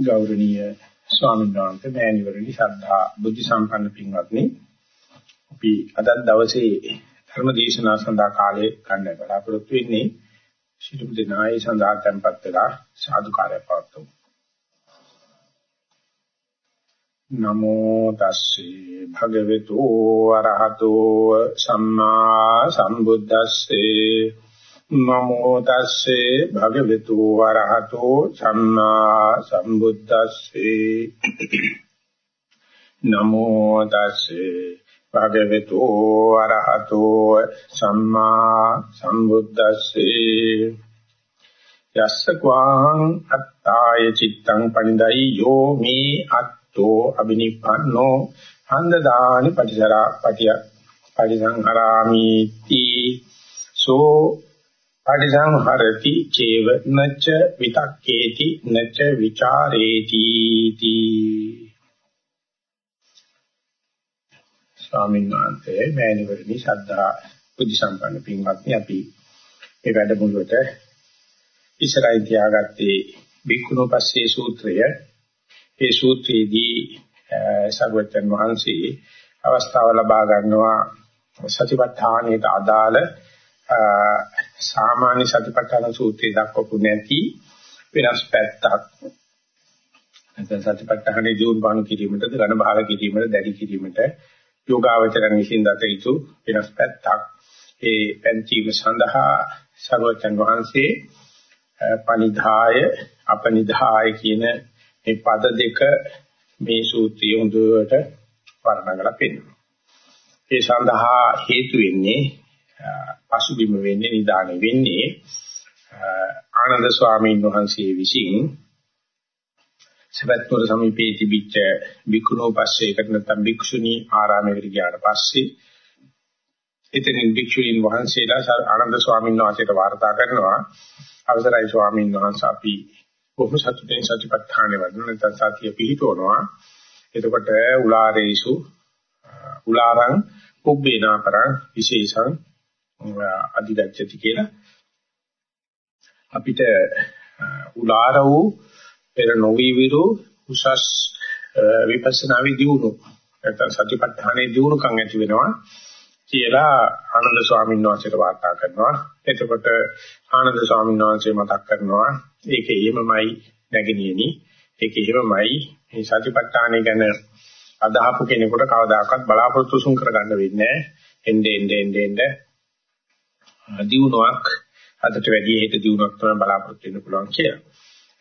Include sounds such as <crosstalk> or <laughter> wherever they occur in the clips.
ගෞරවනීය ස්වාමීන් වහන්සේ මෑණිවරණි ශ්‍රද්ධා බුද්ධ සම්පන්න පින්වත්නි. අපි අද දවසේ ධර්ම දේශනාව සඳහා කාලය ගන්න බලාපොරොත්තු වෙන්නේ ශිළුම් දෙනායි සඳහා tempත් වෙලා සාදුකාරය පවත්වමු. නමෝ තස්සේ භගවතු අරහතෝ සම්මා සම්බුද්දස්සේ නමෝ තස්සේ භගවතු වරහතෝ සම්මා සම්බුද්දස්සේ. නමෝ තස්සේ භගවතු වරහතෝ සම්මා සම්බුද්දස්සේ. යස්ස ක්වාං අත්තාය චිත්තං පනිදයි යෝ මේ අත්තෝ අබිනිප්පන්නෝ හන්ද දානි පටිසරා පටිය පරිසංහරාමි තී සෝ පටිසංහරති චේව නච්ච විතක්කේති නච්ච ਵਿਚාරේති තී. ස්වාමීන් වහන්සේ මෑණිවරණි ශ්‍රද්ධා බුද්ධ සම්පන්න පින්වත්නි අපි මේ වැඩමුළුවට ඉස්සරහින් තියාගත්තේ බික්කුණෝපස්සේ සූත්‍රය. ඒ සූත්‍රයේදී සර්වජන් වහන්සේ අවස්ථාව ලබා ගන්නවා සතිපට්ඨානයට අදාළ සාමාන්‍ය සතිපට්ඨාන සූත්‍රයේ දක්වපු නැති වෙනස් පැත්තක් නැත්නම් සතිපට්ඨානේ ජීවුන් බණු කිරීමට ඝන භාව කිරීමට දැඩි කිරීමට යෝගාවචරණ විසින් දත යුතු වෙනස් පැත්තක් ඒ පැන්චීම සඳහා සර්වචන් වහන්සේ පනිධාය අපනිධාය කියන මේ පද දෙක මේ සූත්‍රය හොඳට වර්ණනා කරලා පෙන්නනවා. ඒ සඳහා හේතු වෙන්නේ පසුබිම වෙන්නේ නිදානෙ වෙන්නේ ආනන්ද ස්වාමීන් වහන්සේ විසින්. සවැත්නුවර සමීපයේ තිබිච්ච විකුණෝ පස්සේ එකට නැත්නම් භික්ෂුණී ආරාමයකට ගියාට පස්සේ එතනින් භික්ෂුණීන් වහන්සේලා ආනන්ද ස්වාමීන් වහන්සේට වාර්තා කරනවා. අවසරයි ස්වාමීන් වහන්සේ අපි බොහෝ සතුටින් සතිපට්ඨානෙ වඩන නැත්නම් සතිය පිහිටවනවා. එතකොට උලාරේසු උලාරං පුබ්බේනාපරං විශේෂං අධිගච්ඡති කියලා අපිට උලාර වූ පෙර නොවි විරු උසස් විපස්සනා විදියුණු නැත්නම් සතිපට්ඨානයේ දියුණුකම් ඇති වෙනවා කියලා ආනන්ද ස්වාමීන් වහන්සේට වාර්තා කරනවා. එතකොට ආනන්ද ස්වාමීන් වහන්සේ මතක් කරනවා ඒකේ එහෙමමයි නැගිනියනි. ඒකේ එහෙමමයි මේ සතිපට්ඨානය ගැන අදහපු කෙනෙකුට කවදාකවත් බලාපොරොත්තු සුන් කරගන්න වෙන්නේ නැහැ. එnde ende ende ende දියුණුවක් අදට වැඩි හේත දියුණුවක් තමයි බලාපොරොත්තු වෙන්න පුළුවන් කියලා.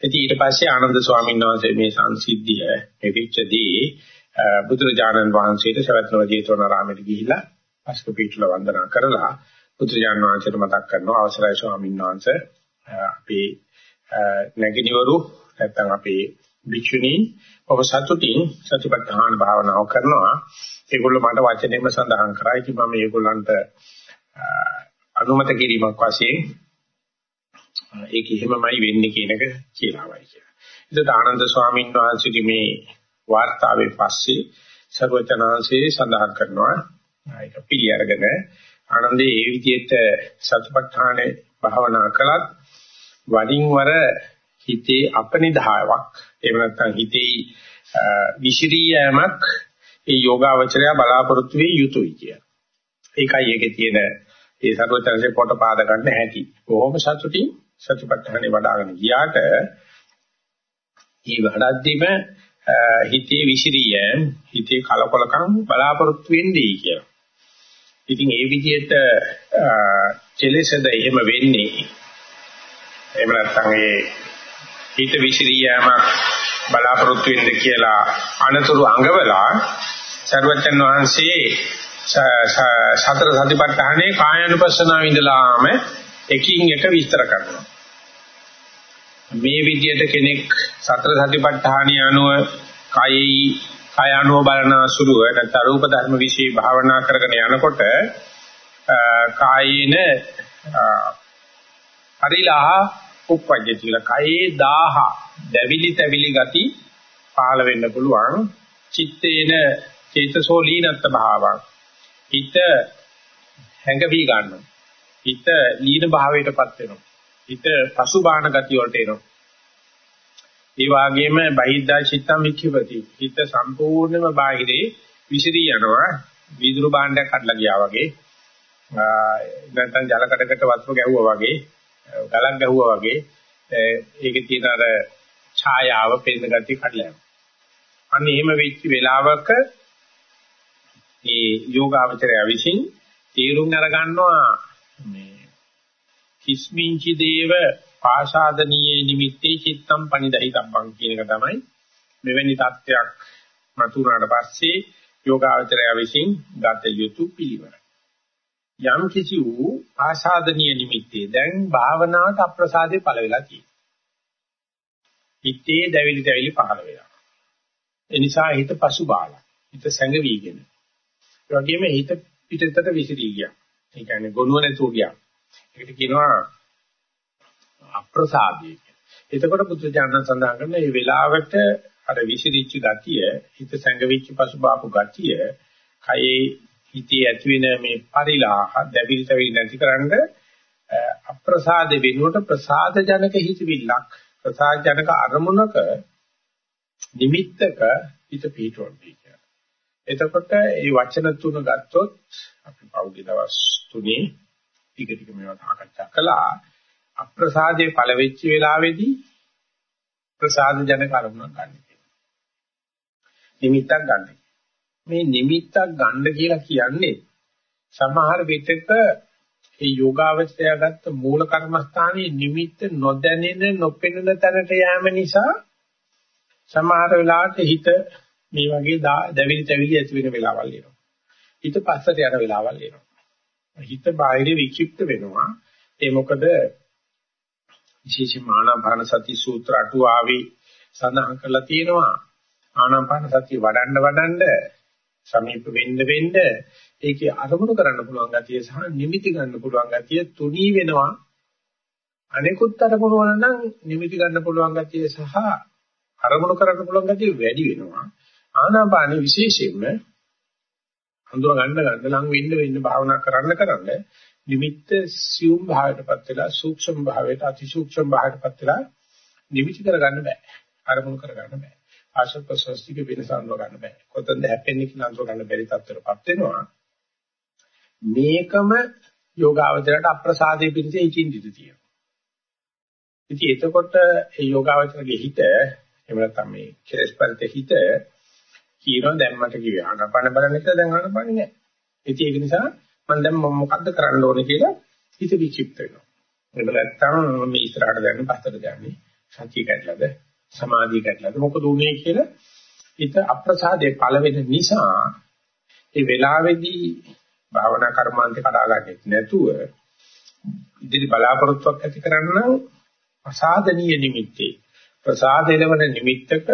ඉතින් ඊට පස්සේ ආනන්ද ස්වාමීන් වහන්සේ මේ සංසිද්ධිය මේ විච්ඡදී බුදුරජාණන් වහන්සේට සවැත්නව ජේතවනාරාමයට ගිහිලා අස්ක පිටුල වන්දනා කරලා බුදුරජාණන් වහන්සේට මතක් කරනවා අවසරයි ස්වාමීන් වහන්සේ අපේ නැගිනවරු නැත්නම් අපේ භික්ෂුණී ඔබ සතුටින් සතිපට්ඨාන භාවනාව කරනවා ඒගොල්ලෝ මට වචනයෙන්ම සඳහන් කරා ඉතින් මම මේගොල්ලන්ට අනුමත කිරීමක් වශයෙන් ඒක එහෙමමයි වෙන්නේ කියන එක කියලාමයි කියලා. ඒකට ආනන්ද ස්වාමීන් වහන්සේගේ මේ වාර්තාවේ පස්සේ සර්වචනාංශයේ සඳහන් කරනවා ඒක පිළි අරගෙන ආනන්දේ ඒ විදිහට සතිපට්ඨානේ භාවනා කළත් වරින් වර හිතේ අපනිදාවක් එහෙම නැත්නම් හිතේ විසිරියමක් ඒ යෝගාවචරය බලාපොරොත්තු වෙ යුතුයි කිය. ඒකයි ඒකේ තියෙන ඒ සර්වචනසේ පොට පාද ගන්න හැටි. කොහොම සතුටින් සතිපට්ඨානේ වඩ아가න ගියාට මේ වඩද්දිම හිතේ විසිරිය හිතේ කලකොලකම් බලාපොරොත්තු වෙන්නේ කියලා. ඉතින් ඒ විදිහට කෙලෙසද එහෙම වෙන්නේ. එහෙම නැත්නම් ඒ හිත විසිරියම බලාපොරොත්තු වෙන්න කියලා අනතුරු අඟවලා සර්වචන් වහන්සේ සතර සතිපට්ඨානේ කායानुපස්සනාව ඉඳලාම එකින් එක විස්තර කරනවා. මේ විදිහට කෙනෙක් සතර සතිපට්ඨානිය අනුව කයයි කායano බලන සුළුව නැත්නම් රූප ධර්ම વિશે භාවනා කරගෙන යනකොට කායේන අරිලා උප්පජ්ජති කියලා. කයේ දාහ දැවිලි තැවිලි ගති පහළ වෙන්න පුළුවන්. චිත්තේන චේතසෝ ලීනත් භාවං. හිත හැඟවි ගන්නවා. හිත ලීන භාවයටපත් වෙනවා. හිත පසුබාහන ගතිය වලට එනවා. ඒ වගේම බහිද්දා චිත්තම් වික්ඛපති. හිත සම්පූර්ණයෙන්ම බාහිරේ විසිරී යනවා. වීදුරු භාණ්ඩයක් අట్లా ගියා වගේ. නැත්නම් ජලකඩකට වතුර ගැහුවා වගේ, ගලක් ගැහුවා වගේ. ඒකේ තියෙන අර ඡායාව පෙන්න ගතිය කඩලා යනවා. අන්න එහෙම වෙච්ච වෙලාවක මේ යෝගාවචරය විසින් තීරුම් අරගන්නවා මේ කිස්මින්චි දේව පාසාදනීයේ නිමිත්තේ චිත්තම් පනිදහිතබ්බං කියන එක තමයි මෙවැනි தත්වයක් මතුනාට පස්සේ යෝගාවචරය විසින් ගත යුතු පිළිවෙල. යම් කිසි වූ ආසාදනීය නිමිත්තේ දැන් භාවනාවට අප්‍රසාදේ පළ වෙලා තියෙනවා. හිතේ දැවිලි දැවිලි පහළ වෙලා. ඒ නිසා හිත පසුබාලා. හිත සැඟවිගෙන. ඒ වගේම හිත පිටතට විසිරී ගියා. ඒ කියන්නේ ගොනුව නැතුව ගියා. ඒකට කියනවා අප්‍රසාදී. එතකොට බුදුජානක සඳහන් කරන මේ වෙලාවට අර විසිරිච්ච ගතිය, හිත සැඟවිච්ච පසුබාපු ගතිය, කයේ හිතේ ඇති වෙන මේ පරිලාහ, දැවිලි තැවිලි නැතිකරන්න අප්‍රසාද වෙනුවට ප්‍රසාද ජනක හිතවිල්ලක්, ප්‍රසාද ජනක අරමුණක නිමිත්තක හිත පිටවන්නේ කියලා. එතකොට මේ වචන තුන ගත්තොත් අපි පෞද්ගලික දවස් තුනේ ටික ටික මේවා සාකච්ඡා කළා. අප්‍රසාදයේ පළ වෙච්ච වෙලාවේදී ප්‍රසාද ජනක අරමුණක් ගන්න කියනවා. නිමිත්තක් ගන්න. මේ නිමිත්තක් ගන්න කියලා කියන්නේ සමහර විටක ඒ යෝගාවචරය ගත්ත මූල කර්මස්ථානයේ නිමිත්ත නොදැනෙන නොපෙනෙන තැනට යෑම නිසා සමහර වෙලාවට හිත මේ වගේ දැවිලි තැවිලි ඇති වෙන වෙලාවල් එනවා. හිත පස්සට යන වෙලාවල් එනවා. හිත බාහිර වික්ෂිප්ත වෙනවා. ඒ මොකද විශේෂයෙන්ම ආනාපාන සති සූත්‍ර අටුවාවේ සඳහන් කරලා තියෙනවා. ආනාපාන සතිය වඩන්න වඩන්න සමීප වෙන්න වෙන්න ඒකේ අරමුණු කරන්න පුළුවන් ගතිය සහ නිමිති ගන්න පුළුවන් ගතිය තුනී වෙනවා. අනෙකුත් අරමුණු වල නම් නිමිති ගන්න පුළුවන් ගතිය සහ අරමුණු කරන්න පුළුවන් ගැතිය වැඩි වෙනවා. ආනාපාන විශේෂයෙන්ම හඳුනා ගන්න ගන්න ලඟ වෙන්න වෙන්න භාවනා කරන්න කරන්න නිමිත්ත සියුම් භාවයටපත් වෙලා සූක්ෂම භාවයට අතිසූක්ෂම භාවයටපත් වෙලා නිමිති කරගන්න බෑ. අරමුණු කරගන්න බෑ. ආශත් ප්‍රසස්තික වෙනස අඳුර ගන්න බෑ. කොතනද හැපෙන්නේ කියලා අඳුර ගන්න බැරි තත්ත්වයටපත් වෙනවා. මේකම යෝගාවචරයට අප්‍රසාදයේ පිණිස ඉතින් දිට තියෙනවා. ඉතින් එතකොට ඒ යෝගාවචරගේ හිත එහෙම නැත්නම් මේ කෙලස් පරිත හිත කියනවා දැන් මට කිව්වේ ආනපන බලන්න කියලා දැන් ආනපන නෑ. ඉතින් ඒක නිසා මම දැන් මොකද්ද කරන්න ඕනේ කියලා හිත විචිප්ත වෙනවා. එහෙම නැත්නම් මේ ඉස්සරහට දැන් පස්සට දැන්නේ සතිය කැඩලාද සමාධිය කැඩලාද මොකද උනේ කියලා හිත අප්‍රසාදයේ පළ වෙන නිසා ඒ වෙලාවේදී භාවනා කර්මාන්තේ කඩාගන්නේ නැතුව ඉදිරි බලාපොරොත්තුවක් ඇති කරන්න අසාධනීය නිමිත්තේ ප්‍රසාදේලවන නිමිත්තක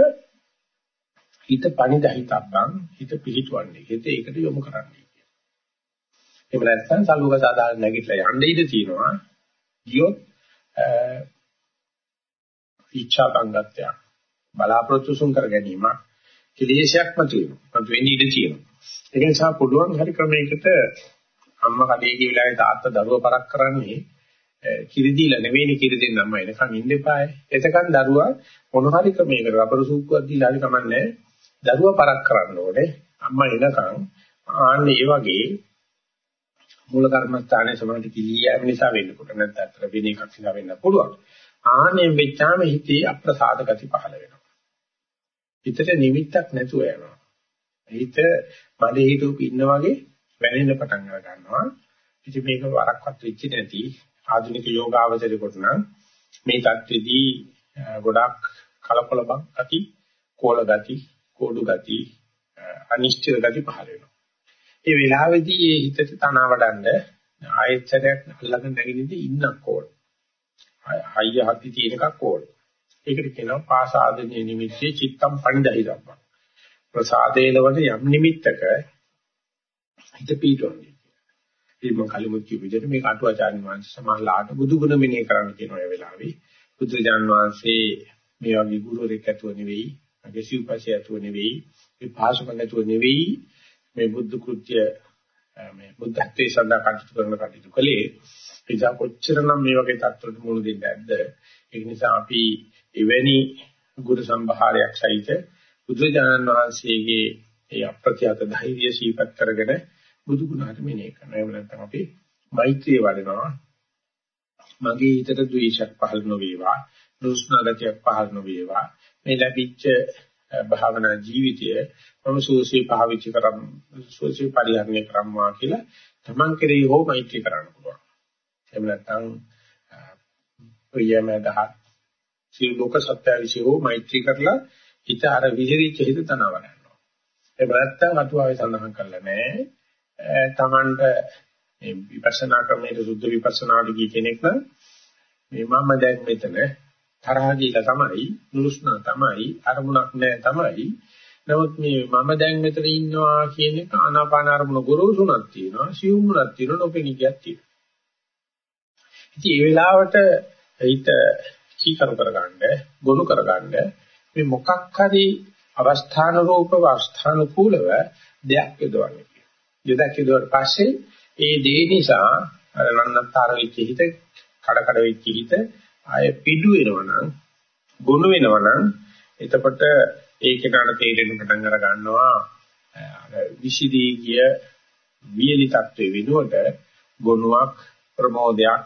හිත පණිදහිතබ්බන් හිත පිහිටවන්නේ. හිත ඒකට යොමු කරන්නේ කියන. එහෙම නැත්නම් සල්ලුක සාදාන නැගිටලා යන්න ඉඩ තියෙනවා. ගියොත් ඉච්ඡා බංගත්‍ය බලාපොරොත්තු සුන් කර ගැනීම කෙලේශයක් මතුවෙනවා. මතු වෙන්නේ ඉඩ තියෙනවා. ඒ නිසා පුළුවන් හරි ක්‍රමයකට අම්මා කඩේ ගිය වෙලාවේ තාත්තා දරුවා පරක් කරන්නේ කිරි දීලා නෙවෙයිනේ කිරි දෙන්නම එනකන් ඉන්න එපායි. එතකන් දරුවා මොන හරි ක්‍රමයකට රබර සූක්කුවක් දීලා හරි කමන්නේ දරුවා පරක් කරන්න ඕනේ. අම්මා එනකන් ආන්න ඒ වගේ මූල කර්මස්ථානයේ සමාධි කිලියම් නිසා වෙන්න කොට නැත්නම් අතර වෙන එකක් නිසා වෙන්න පුළුවන්. ආනෙන් වෙච්චාම හිතේ අප්‍රසාද ගති පහළ වෙනවා. හිතට නිමිත්තක් නැතුව යනවා. හිත මඩේ හිටුප ඉන්න වගේ වැනෙන්න පටන් ගන්නවා. ඉතින් මේක වරක්වත් වෙච්ච නැති ආධුනික යෝගාවචරයකට නම් මේ தත්ත්වෙදී ගොඩක් කලකොලබක් ඇති, කෝල ගති, කෝඩු ගති, අනිශ්චිත ගති පහළ වෙනවා. ඒ වෙලාවේදී මේ හිතට තනවා වඩන්න ආයතනයක් අල්ලගෙන නැගිනින්ද ඉන්නක් ඕන. හයිය හති තියෙන එකක් ඕන. ඒකට කියනවා පාසාදනීය නිමිත්තේ චිත්තම් පණිදහි ධම්ම. ප්‍රසාදේලවන යම් නිමිත්තක හිත පීඩොන්නේ. ඉතින් මම කලිමුත් කිව්ව විදිහට මේක අටුවාචාර්ය වංශ සමාහලාට බුදුගුණ මෙනේ කරන්න කියන ඔය වෙලාවේ බුදුජාන් වහන්සේ මේ වගේ ගුරුවරයෙක් ඇතුව නෙවෙයි, අගේ සිව්පස්සේ ඇතුව නෙවෙයි, මේ භාෂකම් ඇතුව නෙවෙයි මේ බුද්ධ කෘත්‍ය මේ බුද්ධත්වයේ සඳහා කටයුතු කරන කටයුතු කළේ එදා කොච්චරනම් මේ වගේ තත්ත්වවලට මුහුණ දෙන්නේ නැද්ද? ඒ නිසා අපි එවැනි ගුරු සම්භාරයක් සහිත බුදුජානන් වහන්සේගේ ඒ අප්‍රත්‍යත ධෛර්යය සීපත් කරගෙන බුදු ගුණ මෙනෙහි කරනවා. එහෙම නැත්නම් අපි මෛත්‍රිය වඩනවා. මගේ හිතට ද්වේෂයක් පහළ නොවේවා, නුස්නාගතියක් පහළ නොවේවා. මේ ලැබිච්ච භාවනා ජීවිතය මම සුවසේ පාවිච්චි කරම් සුවසේ පරිහරණය කරම්වා කියලා තමන් කෙරෙහි හෝ මෛත්‍රී කරන්න පුළුවන්. එහෙම නැත්නම් ප්‍රියමදහ සිය ලෝක සත්‍ය විශ්ව මෛත්‍රී කරලා හිත අර විහෙරිච්ච හිත තනවා ගන්නවා. ඒ නැත්තම් අතුවාවේ සඳහන් කරලා නැහැ. තමන්ට මේ විපස්සනා ක්‍රමයේ සුද්ධ විපස්සනාට ගිය කෙනෙක් නම් මේ මම දැන් මෙතන තරහ ගිහලා තමයි නුරුස්නා තමයි අරමුණක් නැහැ තමයි. නමුත් මේ මම දැන් මෙතන ඉන්නවා කියන එක ආනාපාන අරමුණ ගොරෝසුණක් තියෙනවා සියුම්ුණක් තියෙනවා නොපෙනියක් තියෙනවා. ඉතින් ඒ වෙලාවට හිත කීකරු කරගන්න ගොනු කරගන්න මේ මොකක් හරි අවස්ථාන රූපව අවස්ථාන කූලව දෙයක් යොදවන්නේ කියනවා යොදක් යොදුවට පස්සේ ඒ දේ නිසා අර නන්නතර වෙච්ච හිත කඩ කඩ වෙච්ච හිත ආය පිඩු වෙනවනම් ගුණ වෙනවනම් එතකොට ඒක නට තේරෙන්න පටන් අර ගන්නවා. අර විසිදී ගිය වියලි තත්ත්වෙ වෙනුවට ගුණයක් ප්‍රමෝදයක්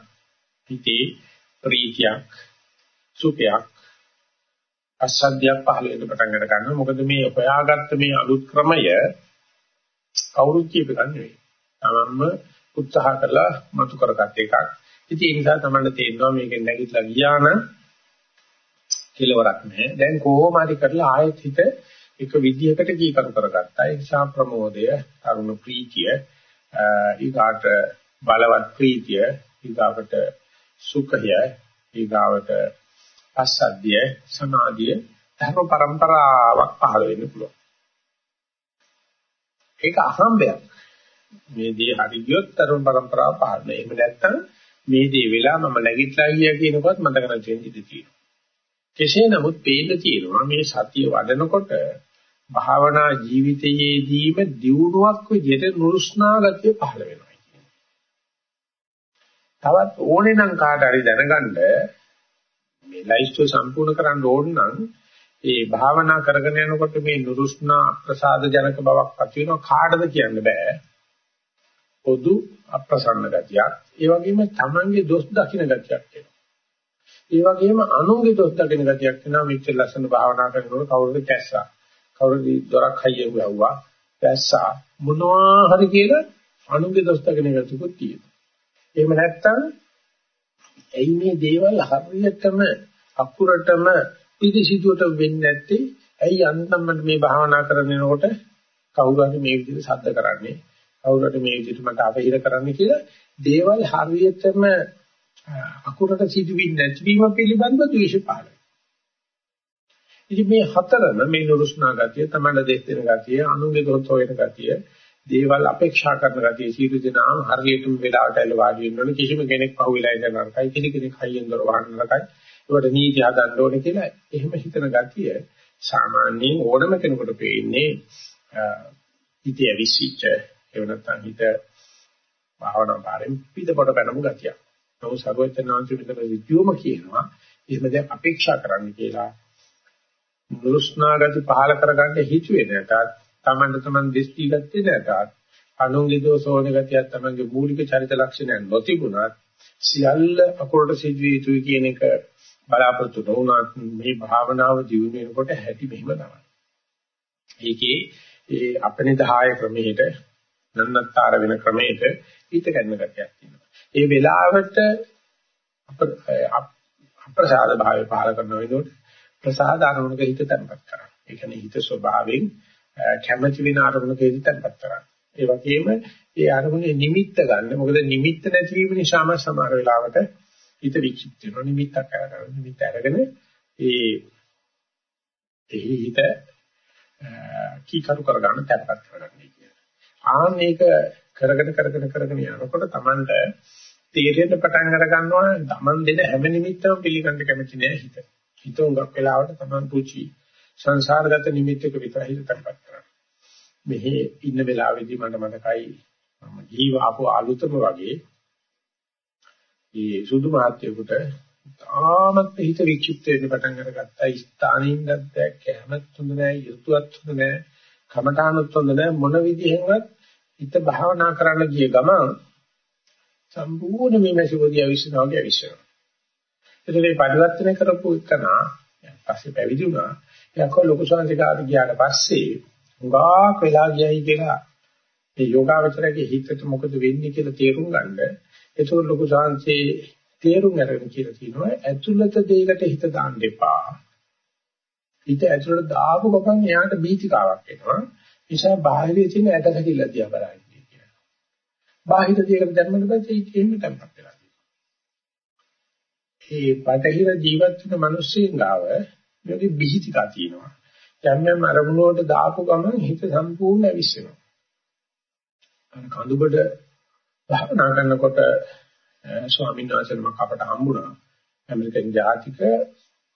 හිතේ ප්‍රීතියක් සුඛයක් අසද්දයක් පහළ වෙන්න පටන් අර ගන්නවා. මොකද මේ හොයාගත්ත මේ අලුත් ක්‍රමය කවුරුත් කියප ගන්න නෙවෙයි. තමන්ම උත්සාහ කරලා මතු කරගත් එකක්. ඉතින් ඒ නිසා තමයි තේරෙනවා මේකෙන් නැගිටලා ගියා නම් කෙලවරක් නැහැ. දැන් කොහොම හරි කරලා ආයෙත් හිත එක විදියකට කීකරු කරගත්තා. ඒ නිසා ප්‍රමෝදය, අරුණ ප්‍රීතිය, ඊගාට බලවත් ප්‍රීතිය, ඊගාට සුඛය, ඊගාට අසද්ධිය, සමාධිය ධර්ම પરම්පරාවක් පහළ වෙන්න පුළුවන්. ඒක අහම්බයක්. මේ දේ හරි ගියොත් ධර්ම પરම්පරාව පහළ වෙනවා. එහෙම නැත්නම් මේ දේ වෙලා මම නැගිටලා ගියා කියනකොත් මතක නැතිවෙන්න ඉඩ තියෙනවා. කෙසේ නමුත් පේන්න තියෙනවා මේ සතිය වඩනකොට භාවනා ජීවිතයේදීම දියුණුවක් විදිහට නුරුස්නා ගතිය පහළ වෙනවා කියන්නේ. තවත් ඕනේ නම් කාට හරි දැනගන්න මේ ලයිස්ට් සම්පූර්ණ කරන්න ඕන නම් ඒ භාවනා කරගෙන යනකොට මේ නුරුස්නා අප්‍රසාද ජනක බවක් ඇති වෙනවා කාටද කියන්න බෑ. පොදු අප්‍රසන්න ගතියක්. ඒ වගේම Tamange දොස් දකින්න ගතියක් එනවා. ඒ වගේම අනුන්ගේ දොස් දකින්න ගතියක් වෙනවා මෙච්චර ලස්සන භාවනා කරනකොට කවුරුද කැස්සා. කවුරුද දොරක් හයිය වුවා. කැස්සා මොනවා හරි කියලා අනුන්ගේ දොස් දකින්න ගතියකුත් තියෙනවා. එහෙම නැත්නම් එයි මේ දේවල් හරියටම අකුරටම පිළිසිතුවට වෙන්නේ නැත්තේ ඇයි අන්තම් මේ භාවනා කරනකොට කවුරු හරි මේ විදිහට සද්ද කරන්නේ කවුරුහට මේ විදිහට මට අපහිර කරන්න කියලා දේවල් හරියටම අකුරට සිදුවෙන්නේ නැතිවීම පිළිබඳව ද්වේෂ පහළ ඉතින් මේ හතරම මේ නුරුස්නා ගතිය, තමන්න දෙස් දෙන ගතිය, අනුගේ දොත් හොයන ගතිය, දේවල් අපේක්ෂා කරන ගතිය සීල දෙනාම හරියටම වෙලාවට ඇල වාඩි වෙන්න ඕනේ. කිසිම කෙනෙක් පහුවෙලා ඉඳ නරකයි, කිසි කෙනෙක් හයියෙන් දොර වහන්න නරකයි. ඒකට නීති හදන්න ඕනේ කියලා එහෙම හිතන ගතිය සාමාන්‍යයෙන් ඕනම කෙනෙකුට පේන්නේ ඉතිය විසිට ඒව නැත්නම් හිත භාවනා පාරෙන් පිටපොට පැනමු ගතිය. නමුත් සර්වඥාන්ති විතර විද්‍යෝම කියනවා එහෙම දැන් අපේක්ෂා කරන්න කියලා. නුරුස්නා ගති පහල කරගන්න හිතුවේ නැතත් තමන්ට තමන් දෘෂ්ටි ගත්තේ නැතත් අනුන්ගේ දෝෂෝන ගතියක් තමන්ගේ මූලික චරිත ලක්ෂණයන් නොතිබුණත් සියල්ල අකුරට සිදුවිය යුතුයි කියන එක බලාපොරොත්තු නොවුනත් මේ භාවනාව දියුණු වෙනකොට හැටි මෙහිම තමයි. ඒකේ ඒ අපනිදාය ක්‍රමයකට නන්නත්තර වෙන ක්‍රමයක හිත ගන්න ගැටියක් තියෙනවා. ඒ වෙලාවට අප්‍රසාද භාවය පහල කරන වෙනකොට ප්‍රසාද අරමුණක හිත තැන්පත් කරනවා. ඒ කියන්නේ හිත ස්වභාවයෙන් කැමැති වෙන අරමුණක හිත තැන්පත් කරනවා. ඒ වගේම ඒ අරමුණේ නිමිත්ත ගන්න. මොකද නිමිත්ත නැතිවීම නිසාම සමහර වෙලාවට හිත විචිත්ත වෙනවා. නිමිත්තක් අරගෙන නිමිත්ත අරගෙන ඒ එහි හිත කීකරු කරගන්න තැන්පත් කරගන්න. ආ මේක කරගෙන කරගෙන කරගෙන යනකොට Tamanට තේරෙන්න පටන් අර ගන්නවා Taman දෙන හැම නිමිත්තම පිළිගන්න කැමති නෑ හිත. හිත උඟක් වෙලාවට Taman පුචි සංසාරගත නිමිත්තක විතර හිත තැම්පත් කරනවා. මෙහි ඉන්න වෙලාවේදී මට මතකයි මම ජීව ආපු අලුතම වගේ මේ සුදු මාත්‍යකට තාමත් හිත වික්ෂිප්ත වෙන්න පටන් අරගත්තා. ස්ථානින් දැක්ක කැමත් හොඳ නැහැ, ඍතුවත් හොඳ නැහැ, කමඨානුත් හොඳ නැහැ මොන විදිහෙන්වත් හිත භාවනා කරන්න ගිය ගමන් සම්පූර්ණ මේ මැසිපොදිය විශ්නවා වගේ විශ්නවා. එතකොට මේ පරිවර්තන කරපු එකනා පස්සේ පැවිදි වුණා. එයාකෝ ලොකු සංසිකාට ගියාට පස්සේ උගාක් වෙලා ගියයි කියලා මේ යෝගාවචරයේ හිතට මොකද වෙන්නේ කියලා තේරුම් ගන්න. ඒක ලොකු සංසේ තේරුම් අරගෙන කියලා තියෙනවා ඇතුළත දෙයකට හිත දාන්න එපා. හිත ඇතුළට දාපු ගමන් එයාට බීතිකාවක් එනවා. නිසා බාහිරයේ තියෙන ඇටසැකිල්ල දිහා බලන්න කියනවා. බාහිර දෙයකට දැම්මම පස්සේ ඒක එහෙම තැම්පත් වෙලා ඒ පටහිර ජීවත් වෙන මිනිස්සුන් ගාව මේකේ බිහිතිකා තියෙනවා. යම් යම් අරමුණ වලට දාපු ගමන් හිත සම්පූර්ණ ඇවිස්සෙනවා. අර කඳුබඩ භාවනා කරනකොට ස්වාමීන් වහන්සේ නමක් අපට හම්බුණා. ඇමරිකන් ජාතික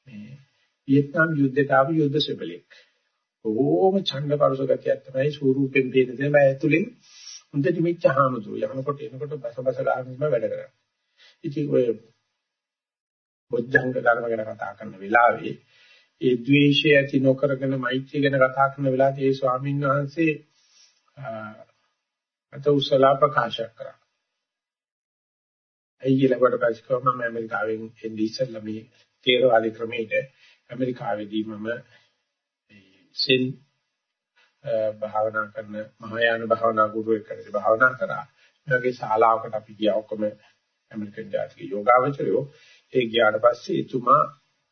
මේ වියට්නාම් යුද්ධයට ආපු යුද්ධ සෙබලෙක්. ඕම ඡන්ද පරස ගතියක් තමයි ස්වරූපෙන් පේන දේ මම ඇතුලෙන් හොඳට මිච්ච හාමුදුරු යනකොට එනකොට බස බස ගන්න වැඩ කරා. ඉතින් ඔය බොද්ධංග ධර්ම ගැන කතා කරන වෙලාවේ ඒ ද්වේෂය ඇති නොකරගෙන මෛත්‍රිය ගැන කතා කරන වෙලාවේ ඒ ස්වාමීන් වහන්සේ අත උසලා ප්‍රකාශ කරා. ඇයි කියලා කොට පස්සේ කොහොම මම ඇමරිකාවෙන් එන්නේ ඉස්සෙල්ලා මේ තේරවාදී ක්‍රමයට ඇමරිකාවේදී මම සෙන් භාවනා කරන මහායාන භාවනා ගුරුවෙක් කෙනෙක් භාවනා කරා. මේ වගේ ශාලාවකට අපි ගියා ඔක්කොම ඇමරිකන් ජාතික යෝගාවචරයෝ ඒ ගියාට පස්සේ එතුමා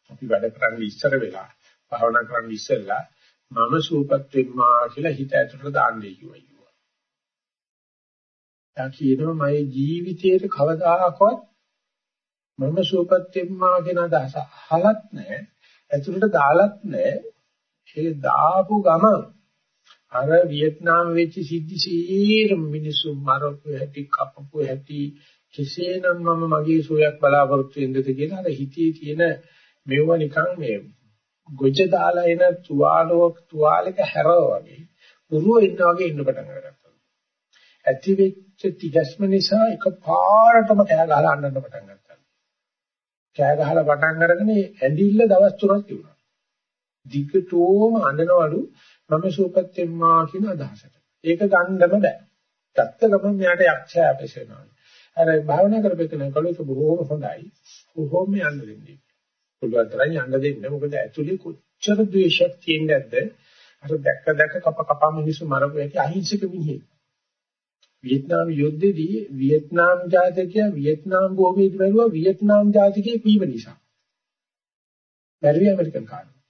අපි වැඩ කරන්න ඉස්සර වෙලා භාවනා කරන්න ඉස්සෙල්ලා මම සූපත් වෙන්නා කියලා හිත ඇතුළට දාන්නේ කිව්වා. යා කියනවා මගේ ජීවිතයේ කවදාකවත් මම සූපත් වෙන්නා කියන අදහස අහලත් නැහැ. ඇතුළට දාලත් නැහැ. ඒ දාපු ගමන් අර වියට්නාම් වෙච්ච සිද්ධි සීරම මිනිස්සු මරපු හැටි කපපු හැටි කෙසේනම් මම මගේ සෝයක් බලාපොරොත්තු වෙන්නද කියලා අර හිතේ තියෙන මෙව නිකන් මේ ගොජ දාලා එන තුවාලක තුවාලක හැරව වගේ උරුව ඉන්න වගේ ඉන්න පටන් ගත්තා. ඇති වෙච්ච තිගස්ම නිසා එකපාරටම කෑ ගහලා අඬන්න පටන් ගත්තා. කෑ ගහලා පටන් අරගෙන ඇඳිල්ල දවස් තුනක් තිබුණා. දිගටම අඬනවලු මම සූපත් වෙම්මා කියන අදහසට. ඒක ගන්නම බෑ. ගත්ත ගමන් මෙයාට යක්ෂයා පැසෙනවා. අර භාවනා කරපෙන්න කලොත් බොහෝම හොඳයි. කොහොම යන්න දෙන්නේ. පුළුවන් තරම් යන්න දෙන්න. මොකද ඇතුලේ කොච්චර ද්වේෂයක් තියෙන්නේ නැද්ද? අර දැක්ක දැක්ක කප කපා මිනිස්සු මරපු ඇති අහිංසක මිනිහෙක්. වියට්නාම් යුද්ධයේදී වියට්නාම් ජාතිකයා වියට්නාම් භූමියට වැළුවා වියට්නාම් ජාතිකයේ පීව නිසා. බැරි ඇමරිකන් කාරණා.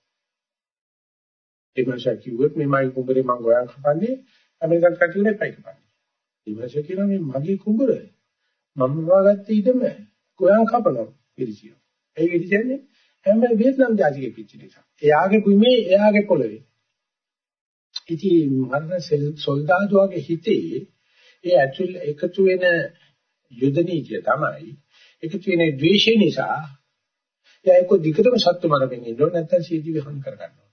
ඒ මාෂා කිව්වොත් මේ මයි කුඹරේ මං ගෝයන් කපන්නේ ඇමරිකන් කට්ටියට එපයි කපන්නේ. ඒ මාෂා කියනවා මේ මගේ කුඹර මම වාගත්තේ ඉදම ගෝයන් කපනවා පිළිසිය. ඒ විදිහන්නේ හැම වියට්නාම් ජාතිකයේ පිච්ච නිසා. එයාගේ කුමේ එයාගේ පොළවේ. ඉතින් මරණ සොල්දාදුවගේ හිතේ ඒ ඇතුල් එකතු වෙන යුද නීතිය තමයි එකතු වෙන ද්වේෂය නිසා එයා එක්ක දිගටම සත්තු මරමින් ඉන්නව නැත්නම් සීදි විහන් කර ගන්නවා.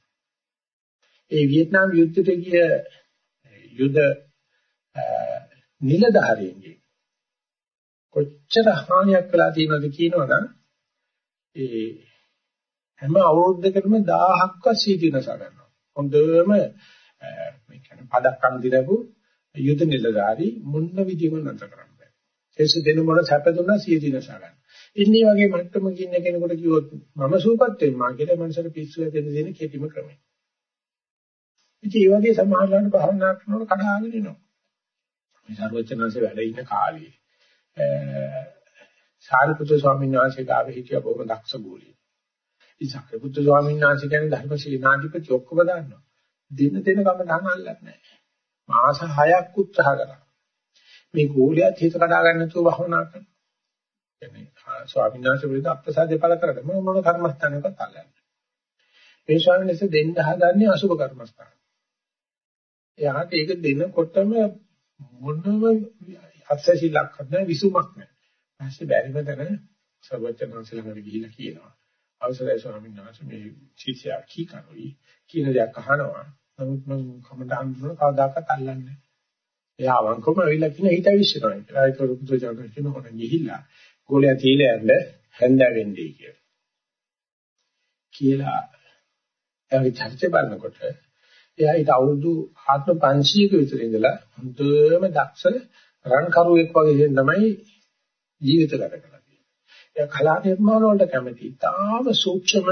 ඒ වියට්නාම් යුද්ධයට ගිය යුද නිලධාරීන්ගේ කොච්චර හානියක් කළා තියෙනවද කියනවනම් ඒ හැම අවුරුද්දකටම 1000ක්ව සීදීනස ගන්නවා. හොඳම මේ කියන්නේ පදක්කම් දිනපු යුද නිලධාරී මොන්න විදිහම නැතර කරන්න බෑ. ඒස දෙන මොන සැප දුන්නා සීදීනස ගන්න. ඉන්නේ වගේ මට්ටමක ඉන්න කෙනෙකුට කිව්වොත් මම සූපත් වෙන්නා කියලා මනසට පිස්සු හැදෙන දෙන කෙටිම ක්‍රමය. ඉතින් ඒ වගේ සමාජලාට භාවනා කරනකොට කඩාගෙන එනවා. මේ සර්වචනanse වැඩ ඉන්න කාලේ සාරිපුත්‍ර ස්වාමීන් වහන්සේ ගාව හිටිය බොහොම දක්ෂ ගෝලිය. ඉතින් සාරිපුත්‍ර ස්වාමීන් වහන්සේ කියන්නේ ධර්ම සේනාධිපති ඔක්කොම දාන්නවා. දින දින කම දාන අල්ලන්නේ නැහැ. මාස 6ක් උත්සාහ කරා. මේ ගෝලියත් හිත කඩා ගන්න නැතුව භාවනා කරනවා. කියන්නේ ස්වාමීන් වහන්සේ විරුද්ධ අප්‍රසාදේ පළ කරලා මොන මොන කර්මස්ථානයකට අල්ලන්නේ. මේ ස්වාමීන් වහන්සේ දෙන්න හදන්නේ අසුබ කර්මස්ථාන. එයාට ඒක දෙනකොටම මොනම අත්සසිලක් නැහැ විසුමක් නැහැ. ඊපස්සේ බැරිම තැන සර්වඥාන්සලකට ගිහිල්ලා කියනවා. අවසරයි ස්වාමීන් වහන්සේ මේ ශිෂ්‍යයා කී කරුයි කියන දේ අහනවා. නමුත් මම කමඩාන් දුන්න කවදාකවත් අල්ලන්නේ නැහැ. එයා වංකම ඇවිල්ලා කියන හිත විශ්සනවා කියලා. ඒක රුකුතු ජාතක කියන හොන ගිහිල්ලා ගෝලයා තියලා යන්න හැන්දෑ වෙන්නේ කියලා. කියලා එයාගේ චර්ච බලනකොට එයා ඊට අවුරුදු ආත්ම 500ක විතර ඉඳලා හොඳම දක්ෂ රන් කරුවෙක් වගේ තමයි ජීවිත ගත කරලා තියෙන්නේ. එයා කලා නිර්මාණ වලට කැමති. තාම සූක්ෂම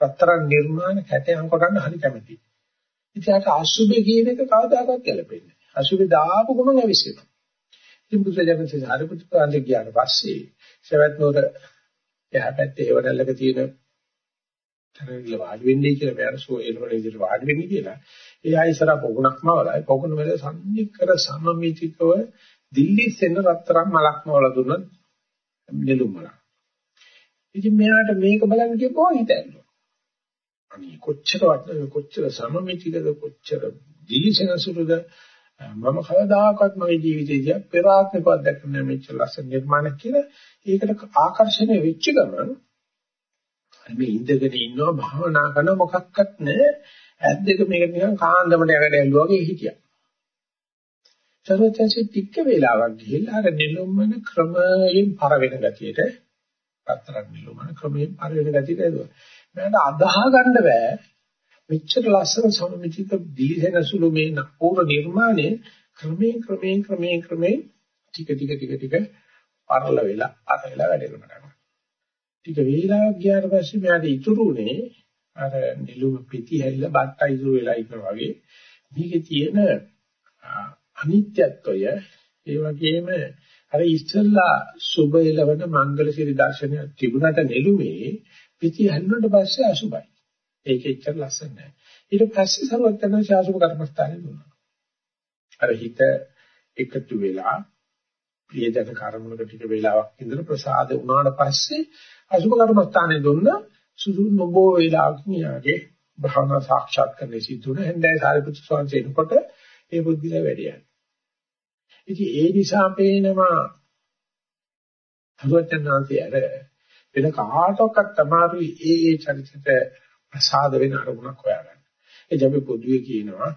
රත්තරන් නිර්මාණ කැටයන් කොටන්න හරි කැමති. ඉතින් අර අසුබේ කියන එක කවදාකවත් ගැලපෙන්නේ නැහැ. අසුබේ දාපු ගමන් ඇවිස්සෙනවා. ඉතින් බුදුරජාණන් සාරිපුත්‍ර ප්‍රාන්තේ ගියාට පස්සේ සවැත් නුවර එහා පැත්තේ ඒවඩල්ලක තියෙන තරවිල වාඩි වෙන්නේ කියලා බෑරසෝ එළවල විදිහට වාඩි වෙන්නේ කියලා. එයා ඉස්සර පොකුණක්ම වලයි පොකුණ වල සම්නිකර සමමිතිකව දිල්ලි සෙන්න රත්තරන් මලක්ම වල දුන්නත් නෙළුම් මලක්. ඉතින් මෙයාට මේක බලන්න කියපුවා හිතන්නේ. අනේ කොච්චර කොච්චර සමමිතිකද කොච්චර දිලිසෙනසුරුද මම කවදාකවත් මගේ ජීවිතේදී පෙර ආත්මකවත් දැක්කේ නැහැ මෙච්චර ලස්සන නිර්මාණයක් කියලා. ඒකට ආකර්ෂණය වෙච්ච ගමන් මේ ඉඳගෙන ඉන්නවා භාවනා කරන මොකක්වත් නැහැ. ඇස් දෙක මේක නිකන් කාන්දමට යකට ඇල්ලුවා වගේ හිටියා. සර්වඥන්සේ ටික වේලාවක් ගිහිල්ලා අර නිලොම්මන ක්‍රමයෙන් පර වෙන ගතියට පතරක් නිලොම්මන ක්‍රමයෙන් පර වෙන ගතියට එදුවා. මට අදාහ ගන්න බෑ. මෙච්චර ලස්සන සමමිතික දීහෙන සුළු මේ නපුර නිර්මාණය ක්‍රමයෙන් ක්‍රමයෙන් ක්‍රමයෙන් ක්‍රමයෙන් ටික ටික ටික ටික පරල වෙලා අර වෙලා වැඩෙන්න පටන් ටික වේලාවක් ගියාට පස්සේ මෙයාට ඉතුරුනේ අර නිලුම පිටි හැරිලා බට්ටා ඉතුරු වෙලා ඉන්නවා වගේ මේකේ තියෙන අනිත්‍යත්වය ඒ වගේම අර ඉස්සල්ලා සුබ එළවන මංගල සිරි දර්ශනය තිබුණට නෙළුමේ පිටි හැරුණට පස්සේ අසුබයි. ඒක එච්චර ලස්සන නෑ. ඊට පස්සේ සරුවත්තන ශාසුක කර්මස්ථානෙ දුන්නා. අර හිත එකතු වෙලා ප්‍රියජන කර්මවල ටික වේලාවක් ඉඳලා ප්‍රසාද වුණාට පස්සේ අසුභ කර්මස්ථානේ දුන්න සුදු නොබෝ වේලාවකින් යාගේ භවනා සාක්ෂාත් කරන්නේ සිද්ධුන හෙන්දයි සාරිපුත්‍ර ස්වාමීන් එනකොට ඒ බුද්ධිල වැඩි යනවා. ඉතින් ඒ නිසා පේනවා හදවතනාන්ති අර වෙන කාටවත් තමයි ඒ ඒ චරිතයට ප්‍රසාද වෙන අරමුණක් හොයාගන්න. ඒ අපි පොදුවේ කියනවා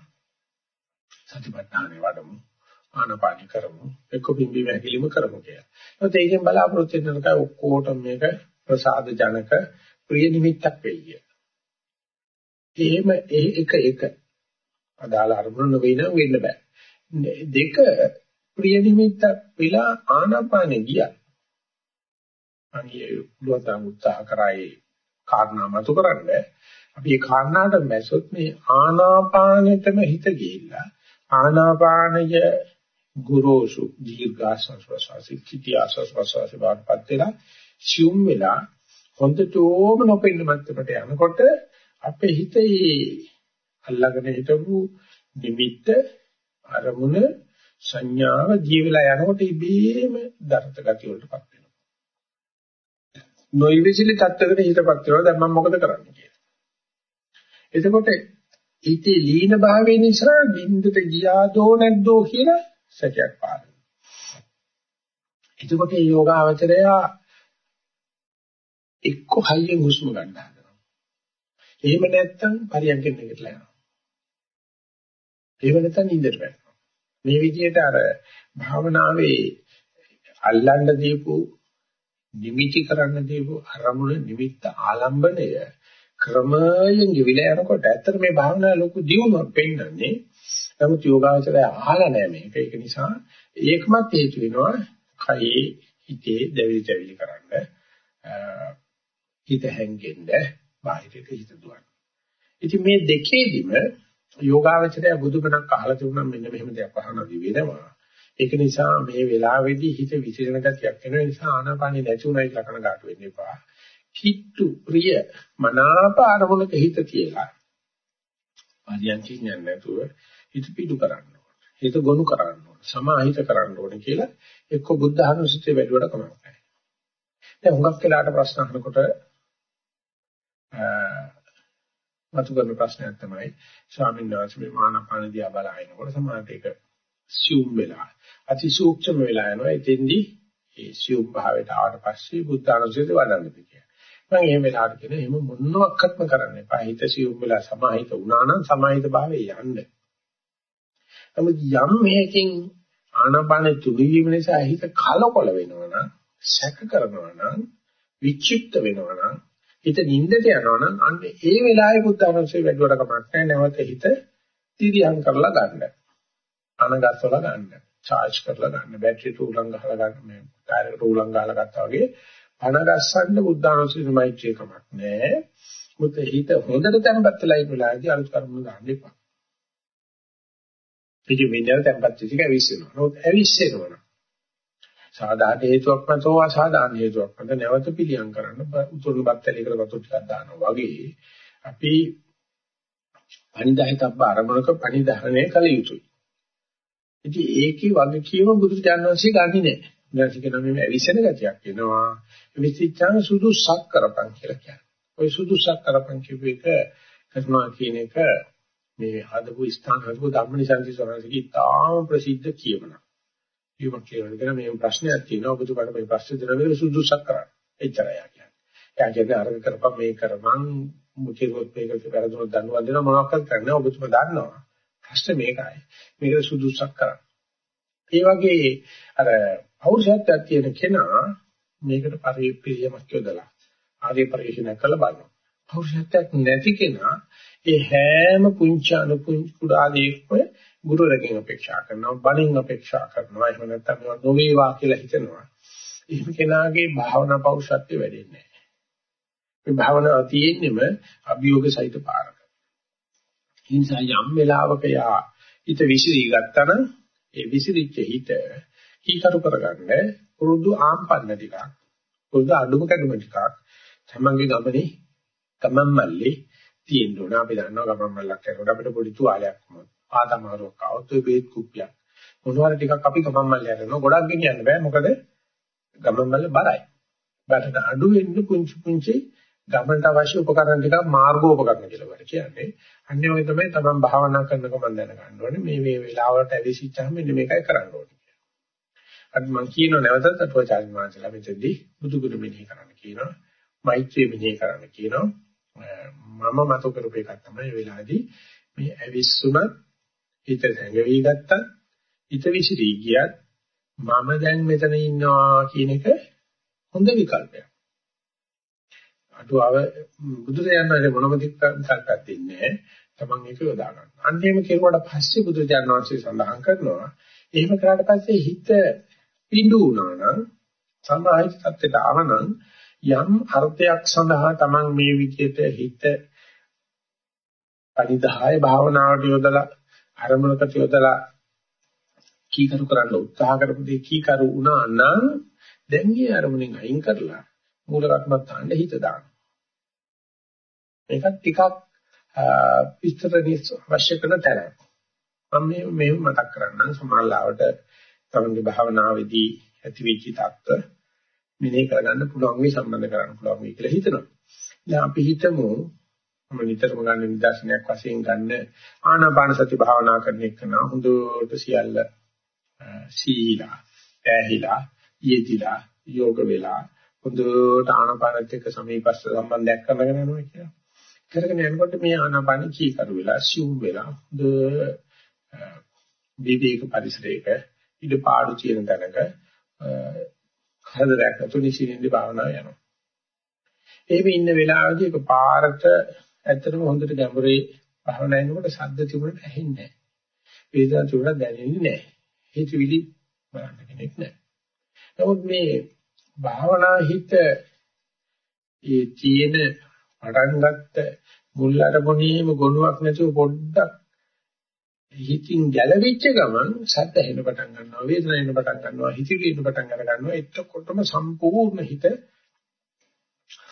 සතිපට්ඨානේ වඩමු ආනපානි කරමු එක්ක පිම්බි වැකිලිම කරමු කියලා. ඒත් ඒකෙන් බලාපොරොත්තු වෙන එක ඔක්කොටම මේක ප්‍රසාද ජනක ප්‍රිය නිමිත්තක් වෙයි. එහෙම එක එක අදාළ අරමුණ නොවේ නම් වෙන්න බෑ. දෙක ප්‍රිය නිමිත්තක් වෙලා ආනාපානෙ ගියා. අනියේ පුළුවන් උත්සාහ කරයි කාරණා මතු කරන්නේ. අපි මේ කාරණාට මැසොත් මේ ආනාපානෙටම හිත ගිහිල්ලා ආනාපානය ගුරුසු දීර්ඝාසස් ප්‍රසවාසී කිටි ආසස් ප්‍රසවාසී වාටපත් වෙලා සිුම් වෙලා හොඳටම නොපෙන්න මට්ටමට යනකොට අපේ හිතේ අල්ලගෙන හිටපු නිමිත්ත අරමුණ සංඥාව ජීවිලා යනකොට ඉබේම දර්ථ ගතිය වලටපත් වෙනවා. නොයිවිසිලි තත්ත්වයකට හිතපත් වෙනවා දැන් මම මොකද කරන්නේ කියලා. එතකොට හිතේ ලීන භාවය නිසා බින්දට ගියාදෝ නැද්දෝ කියලා සැකයක් පාන. එතකොට මේ යෝගාවචරය එක්ක හයියෙන් හුස්ම ගන්න හදනවා. එහෙම නැත්නම් පරියන්කෙන් නැගිටලා යනවා. එහෙම නැත්නම් නිින්දට වැටෙනවා. මේ විදිහට අර භාවනාවේ අල්ලන්න දීපු නිමිති කරන්න දීපු අරමුණ නිමිත්ත ආලම්බණය ක්‍රමයෙන් ගිවිලා යනකොට ඇත්තට මේ භාවනාවේ ලොකු දියුණුවක් පෙන්නන්නේ නමුත් යෝගාවචරය අහලා නැහැ මේක. ඒක නිසා ඒකමත් හේතු වෙනවා කයේ හිතේ දැවිලි දැවිලි කරන්න. හිත හැංගෙන්න බාහිරට හිත දුවන්න. ඉතින් මේ දෙකේදිම යෝගාවචරය බුදුබණක් අහලා තිබුණා මෙන්න මෙහෙම දෙයක් අහනවා වෙනවා. ඒක නිසා මේ වෙලාවේදී හිත විසිරෙන ගතියක් වෙන නිසා ආනාපානිය නැති උනායි ලකන ගන්න වෙන්න එපා. කිට්ටු ප්‍රිය මනාප අරමුණක හිත තියලා. පරියන්කින් යන්නේ නැතුව හිත පිටු කරන්න ඕන. හිත ගොනු කරන්න ඕන. සමාහිත කරන්න ඕන කියලා එක්ක බුද්ධ ආනුස්සතිය වැඩිවට කමක් නැහැ. දැන් හුඟක් වෙලාට ප්‍රශ්න අහනකොට මතු කරන ප්‍රශ්නයක් තමයි ස්වාමීන් වහන්සේ මේ මානපාන දිහා බලනකොට සමානට ඒක සියුම් වෙලා අතිසූක්ෂම වෙලා යනවා. එතෙන්දී ඒ සියුම් භාවයට ආවට පස්සේ බුද්ධ ආනුස්සතිය වඩන්න දෙන්නේ. මම එහෙම වෙලාවට කියන එහෙම මොනවත්ක්ම කරන්න එපා. හිත සියුම් වෙලා සමාහිත වුණා නම් සමාහිත භාවයේ යන්න. නමුත් යම් මේකින් ආනාපාන තුනීවීම නිසා හිත කලකොල වෙනවා නම් සැක කරනවා නම් වික්ෂිප්ත වෙනවා නම් හිත නිින්දට යනවා නම් අන්න ඒ වෙලාවේ බුද්ධානුස්සය වැඩිවට කමක් නැහැ නැවත හිත තිරියම් කරලා ගන්න. අනගස්සලා ගන්න. charge කරලා ගන්න. බැටරි උලංග ගහලා ගන්න. මේ ටයර් උලංග ගහලා ගත්තා වගේ අනගස්සන්න බුද්ධානුස්සය මෛත්‍රිය කමක් නැහැ. මුත් හිත හොඳට තැම්පත් වෙලා ඉන්න වෙලාවේදී අලුත් කර්ම දාන්න එපා. පිටි විඳලා තැම්පත් ටික ඇවිස්සෙනවා. නමුත් ඇවිස්සෙනවා. සාධාරණ හේතුවක් නැතෝ අසාධාරණ හේතුවක් නැත නැවත පිළියම් කරන්න උතුරු බත්තලයකට වතුර ටිකක් දානවා වගේ අපි පණිදාහිතබ්බ අරමුණක පණිදාහණය කළ යුතුයි. ඉතින් ඒකේ වගකීම බුදුරජාණන් වහන්සේ ගන්නේ නැහැ. ඊට කියන මේ ඇවිසෙන ගතියක් එනවා. විචිත්තං සුදුසක් කරපන් කියලා කියන්නේ. ওই සුදුසක් කරපන් කියපු එක කරනවා කියන එක මේ හදපු ස්ථාන හදපු ධම්මනිසංසි සරණසිකී තාම ප්‍රසිද්ධ කියවනවා. කියවන කියන මේ ප්‍රශ්නයක් තියෙනවා ඔබතුමාට මේ ප්‍රශ්න දෙන වෙලාව සුදුසුසක් කරන්න. එච්චරයි කියන්නේ. එයා කියන්නේ අරග කරපම් මේ කරමන් මුචිරොත් මේකට පෙරදුනක් දන්නවා දෙනවා මොනවක්වත් කරන්න ඔබතුමා දන්නවා. ප්‍රශ්න මේකයි. මේකට සුදුසුසක් කරන්න. ඒ වගේ අර පෞරුෂත්වයක් තියෙන කෙනා මේකට පරිප්‍රියමක් යොදලා ආදී පරිශීලන කළ බලනවා. පෞරුෂත්වයක් නැති කෙනා ඒ හැම පුංචි අනුපුංචි කුඩා දේකම ගුරුවරගෙන් අපේක්ෂා කරනවා බණින් අපේක්ෂා කරනවා. එහෙම නැත්නම් මේවා නොවේවා කියලා හිතනවා. එහෙම කෙනාගේ භාවනා පෞරුෂත්වය වැඩෙන්නේ නැහැ. මේ භාවනාව තියෙන්නේම අභියෝග සහිත පාරක. ඒ නිසා යම් වෙලාවක යා හිත විසිරී ගත්තා නම් ඒ විසිරිච්ච හිත කීකරු කරගන්න පුරුදු ආම්පන්න ටිකක් පුරුදු අඩුම කැඩුම ටිකක් තමන්ගේ ගමනේ ගමන් මල්ලේ තියෙන්න ඕන. අපි දන්නවා ගමන් මල්ලක් කරනකොට අපිට පොඩි තුවාලයක් වුණොත්. ආතමාරුවක් આવොත් ඔය බේත් කුප්පියක් මොනවාර ටිකක් අපි ගමන් මල්ල යනවා ගොඩක් ගෙනියන්න බෑ මොකද ගමන් මල්ල බරයි බරට අඩු වෙන්න පුංචි පුංචි ගමන්ට අවශ්‍ය උපකරණ ටිකක් මාර්ගෝපකරණ කියලා වල කියන්නේ අන්නේ ඔය තමයි තමන් භාවනා කරනකොට මම දැනගන්න ඕනේ මේ මේ වෙලාවට ඇවිසිච්චාම මෙන්න මේකයි කරන්න ඕනේ කියලා. අද මම කියනවා නැවතත් අටුවාචාර්ය මහන්සලා මෙතෙන්දී බුදු ගුණ මෙනෙහි කරන්න කියනවා. මෛත්‍රී මෙනෙහි කරන්න කියනවා. මම මත කරපු එකක් තමයි වෙලාවේදී මේ ඇවිස්සුණත් හිත සංගවි ගත්තත් හිත විසිරී ගියත් මම දැන් මෙතන ඉන්නවා කියන එක හොඳ විකල්පයක්. අටුවව බුදුරජාණන් මොනම විකල්පයක් දෙන්නේ නැහැ. තමන් ඒක යොදා ගන්න. අන්නේම කෙරුවට පස්සේ බුදුරජාණන් වහන්සේ සඳහන් කරනවා එහෙම කරාට පස්සේ හිත පිඬු වුණා නම් සමාහිත තත්ත්වයට ආවනම් යම් අර්ථයක් සඳහා තමන් මේ විදිහට හිත පරිදාය භාවනාවට යොදලා අරමුණකට යොදලා කීකරු කරන්න උත්සාහ කරපු දෙය කීකරු වුණා නම් දැන් මේ අරමුණෙන් අයින් කරලා මූල කර්මත්තාන්න හිත දාන්න. මේකත් ටිකක් විස්තර අවශ්‍ය කරන තැන. මම මේ මේ මතක් කරන්නම් සමාල්ලාවට තමන්ගේ භාවනාවේදී ඇතිවෙච්ච தත්ත්ව මෙනෙහි කරගන්න පුළුවන් වෙයි සම්බන්ධ කරන්න පුළුවන් වෙයි කියලා හිතනවා. දැන් අපි හිතමු මම නිතරම ගන්න නිදර්ශනයක් වශයෙන් ගන්න ආනාපාන සති භාවනා කරන එක නා හොඳට සියල්ල සීලා, ඇහිලා, යෙදිලා, යෝග වෙලා හොඳට ආනාපානත් එක්ක සමීපස්ස සම්බන්ධයක් කරගෙන යනවා කියලා. කරගෙන යනකොට මේ ආනාපාන කීකරු වෙලා, සිව් වෙලා හොඳ විවේක පරිසරයක ඉඳ පාඩු තියෙන තැනක හදරයක් නැතුව නිසින්ින්ද භාවනාව යනවා. එහෙම ඉන්න වෙලාවදී එක පාරට ඇත්තටම හොඳට ගැඹුරේ භාවනා කරනකොට ශබ්ද තිබුණට ඇහෙන්නේ නැහැ. වේදනා තිබුණට දැනෙන්නේ නැහැ. හිතවිලි බලන්න කෙනෙක් නැහැ. නමුත් මේ භාවනා හිත ඒ තියෙන පටන් ගත්ත මුල් අරමුණේම ගොනුවක් නැතුව පොඩ්ඩක් හිතින් ගැලවිච්ච ගමන් සද්ද එන්න පටන් ගන්නවා වේදනා එන්න පටන් ගන්නවා හිතිවිලි එන්න පටන් අර ගන්නවා එතකොටම සම්පූර්ණ හිත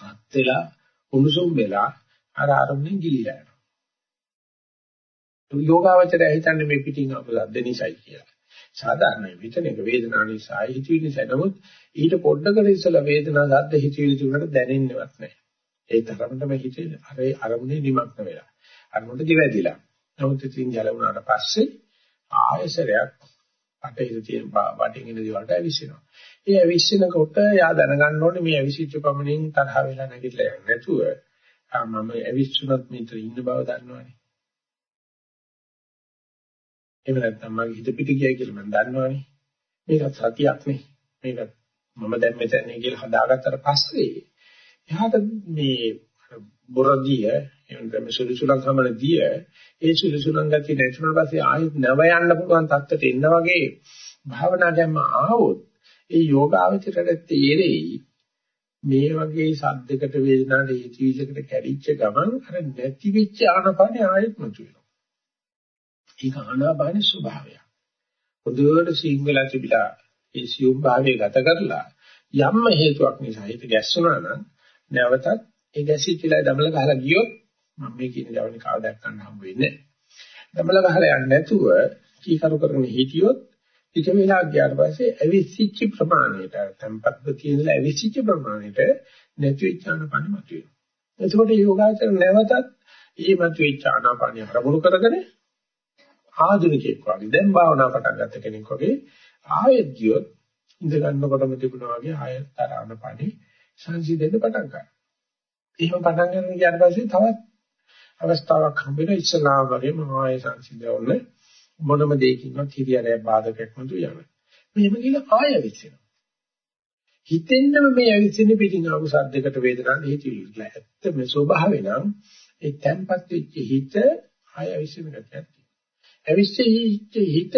රත් වෙලා උණුසුම් වෙලා අර අරමුණෙන් ගිලිලා යනවා. යෝගාවචරය හිතන්නේ මේ පිටින් අපලද්ද නිසයි කියලා. සාධාරණයි. විතර එක වේදනාව නිසා හිතවිලි නිසා. නමුත් ඊට පොඩ්ඩකට ඉස්සලා වේදනාව සද්ද හිතවිලි තුනට දැනෙන්නේවත් නැහැ. ඒ තරමටම හිතේ අර අරමුණේ නිමග්න වෙලා. අරමුණට දිවැදිලා. නමුත් ඉතින් ගැලවුණාට පස්සේ ආයසරයක් අතේ තියෙන වටින් ඉන්න දේවල්ට ඇවිස්සෙනවා. ඒ ඇවිස්සෙනකොට යා දැනගන්න ඕනේ මේ ඇවිසිච්ච පමණින් තරහ වෙලා නැගිටලා යන්නේ නැතුව මම ඇවිස්සුනත් මෙතන ඉන්න බව දන්නවනේ. එහෙම නැත්නම් මගේ හිත පිට ගියයි කියලා මම දන්නවනේ. මේක සතියක් නේ. මේක මම දැන් මෙතන කියලා හදාගත්තට පස්සේ එහාට මේ බොරදිය එහෙනම් මේ සුළුසුලන් සමනදිය ඒ සුළුසුලන් ගතිය නැතුනට පස්සේ ආයෙත් නැව යන්න පුළුවන් තත්ත්වයට එන්න වගේ භාවනා දැම්ම ආවොත් ඒ යෝගාවචරයට තේරෙයි මේ වගේ සද්දයකට වේදනාවට හේතුවිසකට කැඩිච්ච ගමන් අර නැති වෙච්ච ආනපනේ ආයෙත් මතුවෙනවා. ඒක ආනාපානේ ස්වභාවය. හොඳට සිංගලා තිබිලා ඒ සියුම් භාවයේ ගත කරලා යම් හේතුවක් නිසා හිත ගැස්සුණා නම් නැවතත් ඒ ගැසිච්චලා දමල ගහලා ගියොත් මම මේ කියන දවනේ කවදාවත් ගන්න හම්බ වෙන්නේ නැහැ. දමල ගහලා යන්නේ නැතුව කීකරු කරගෙන හිටියොත් ටික වෙලා ගියාට පස්සේ අවිසිච්ච ප්‍රමාණයට tempatව තියෙනලා අවිසිච්ච ප්‍රමාණයට නැති වෙච්ච ආනපන මතුවෙනවා. එතකොට යෝගාචර නැවතත් ඊ මතුවෙච්ච ආනපන හරමුණු කරගෙන ආධුනිකෙක් වගේ දැන් භාවනා පටන් ගත්ත කෙනෙක් වගේ ආයෙත් ගියොත් ඉඳ ගන්නකොටම තිබුණා වගේ ආයෙත් අර ආනපනේ සංසිඳෙන්න පටන් ගන්නවා. එහෙම පටන් ගන්න ගියාට පස්සේ තවත් අවස්ථාවක් හම්බෙන ඉස්සලාම වගේ මම ආයෙ සංසිඳවන්න මොනම දෙයකින්වත් හිරියරය බාධකයක් නතු යන. මෙහෙම කියලා ආය විශ්සෙනවා. හිතෙන්නම මේ ඇවිස්සෙන්නේ පිටින් ආපු සද්දයකට වේදනාවක් හිතවිලි. ඇත්ත මේ ස්වභාවය නම් ඒ tempat වෙච්ච හිත ආය විශ්සෙන ගැටියක් තියෙනවා. ඇවිස්සෙච්ච හිත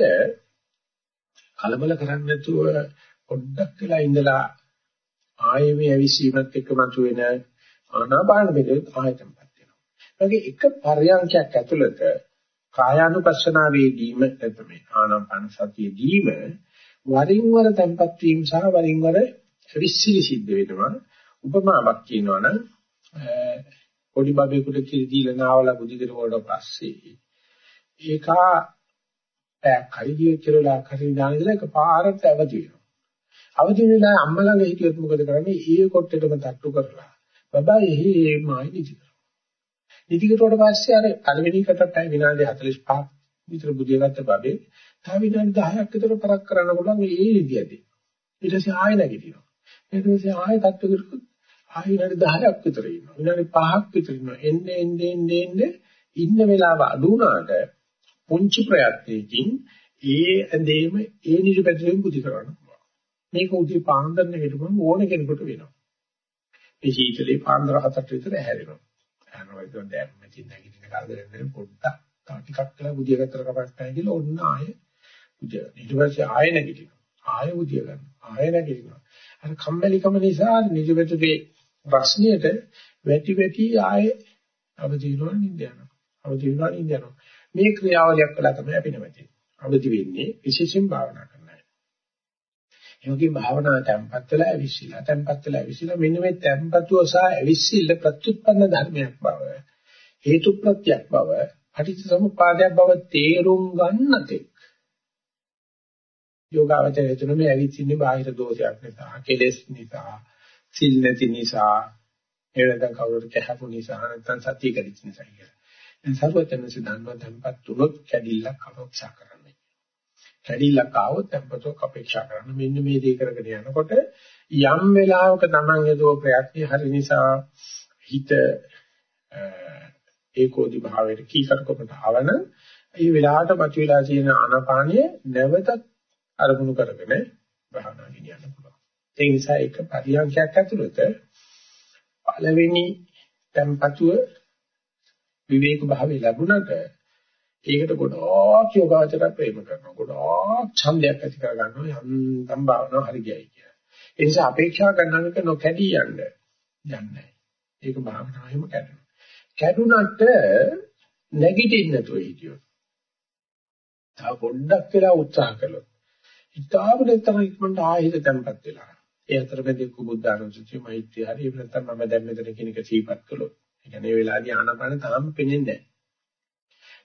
කලබල කරන්නේ නැතුව පොඩ්ඩක් වෙලා ඉඳලා ආයෙ මේ ඇවිස්සීමත් එක්ක මතුවෙන ආනාපාන වේදෙත් ආයතම්පත් වෙනවා. ඒකේ එක පරයන්කයක් ඇතුළත කායානුපස්සනාවේදීම නැත්නම් මේ ආනාපාන සතියේදීම වරින් වර tempat වීම සහ වරින් වර විශ්සිලි සිද්ධ වෙනවා. උපමාවක් කියනවනම් පොඩි බබෙකුට කිරි දීලා නාවලා බුදිකර වලට පස්සේ ඒකා පැයක් හරි දිවෙ කියලා හරි දාන ඉඳලා එකපාරට අවදි වෙනවා. අවදි වෙලා අම්මා ළඟ හිටියොත් මොකද කරන්නේ? ඊයේ කොට්ටෙටම තට්ටු කරලා බබා එහෙමයි නිදි ඉදිරියට පස්සේ අර පළවෙනි එකටත් අය විනාඩි 45ක් විතර බුදිය ගත්ත බබේ තව විනාඩි 10ක් විතර පරක් කරන්න පුළුවන් මේ විදියදී. ඊට පස්සේ ආයෙ නැගිටිනවා. ඊට පස්සේ ආයෙ තත්ත්ව කරකුත් ආයෙ විනාඩි 10ක් විතර ඉන්නවා. විනාඩි 5ක් විතර ඉන්නවා. එන්නේ එන්නේ එන්නේ එන්නේ ඉන්න වෙලාව අඩු වුණාට පුංචි ප්‍රයත්නයකින් ඒ ඇඳේම ඒ නිරපැතුලෙන් බුදි කරන්න පුළුවන්. මේක උදේ පාන්දර නෙවෙයිකම ඕන කෙනෙකුට වෙනවා. මේ සීතලේ පාන්දර හතට විතර හැරෙනවා. යනවා ඒක දැන් මෙතින් නැගිටින කරදරෙන් දෙන පොඩ්ඩක් තව ටිකක් කියලා බුදිය ගත්තර කපක් නැහැ කියලා ඔන්න ආයෙ බුදිය. ඊට පස්සේ ආයෙ නැගිටිනවා. ආයෙ බුදිය ගන්නවා. ආයෙ නැගිටිනවා. අර කම්මැලිකම නිසා නිජපෙතුගේ ප්‍රශ්නියට වැටි වැටි ආයෙ අවදීනවා නින්ද යනවා. අවදීනවා නින්ද යනවා. මේ ක්‍රියාවලියක් කළා තමයි අපි නැවති අවදි වෙන්නේ විශේෂයෙන් භාවනා යෝගී භාවනා tempත් වෙලා ඇවිස්සීලා tempත් වෙලා ඇවිස්සීලා මෙන්න මේ tempතුව සහ ඇවිස්සීල ප්‍රත්‍යুৎපන්න ධර්මයක් බව හේතු ප්‍රත්‍යක් බව පටිච්ච සමුප්පාදයක් බව තේරුම් ගන්නතේ යෝගාවචරය තුන මේ ඇවිස්සින්නේ බාහිර දෝෂයක් නිසා කෙලෙස් නිසා සිල් නැති නිසා එහෙම කවුරුත් කැහපු නිසා නැත්නම් සතිය කැඩිච්ච නිසා කියලා. දැන් සර්වඥ සිද්ධාන්ත tempත් තුනක් කැඩිල්ලක් අපේක්ෂා කරනවා. කැඩිල්ලක් ආවොත් tempatok අපේක්ෂා කරන්න. මෙන්න මේ දේ කරගෙන යනකොට යම් වෙලාවක Taman යදෝ ප්‍රයත්න හරි නිසා හිත ඒකෝදි භාවයට කීකරකමට ආවන ඒ වෙලාවට මතුවලා තියෙන ආනාපානිය නැවතත් අරමුණු කරගෙන භාවනා ගෙනියන්න පුළුවන්. ඒ නිසා ඒක පරියන්ඛයක් ඇතුළත පළවෙනි tempatuව විවේක භාවය ලැබුණට ඒකට ගොඩාක් යෝගාචර ප්‍රේම කරනවා. ගොඩාක් ඡන්දයක් ඇති කර ගන්නවා යන්තම් භාවනාව හරි ගියයි කියලා. ඒ නිසා අපේක්ෂා කරන එක නොකැඩී යන්න යන්නේ. ඒක භාවනාවෙම කැඩෙනවා. කැඩුනට නැගිටින්න නැතුව හිටියොත්. තව පොඩ්ඩක් වෙලා උත්සාහ කළොත්. හිතාගෙන තමයි ඉක්මනට ආයෙත් තැම්පත් වෙලා. ඒ අතරමැදි කුබුද්ධානුසුචි මෛත්‍රී හරි එහෙම නැත්නම් මම දැන් මෙතන කියන එක සීපත් කළොත්. ඒ කියන්නේ ඒ වෙලාවේදී ආනපන තාම පෙනෙන්නේ නැහැ.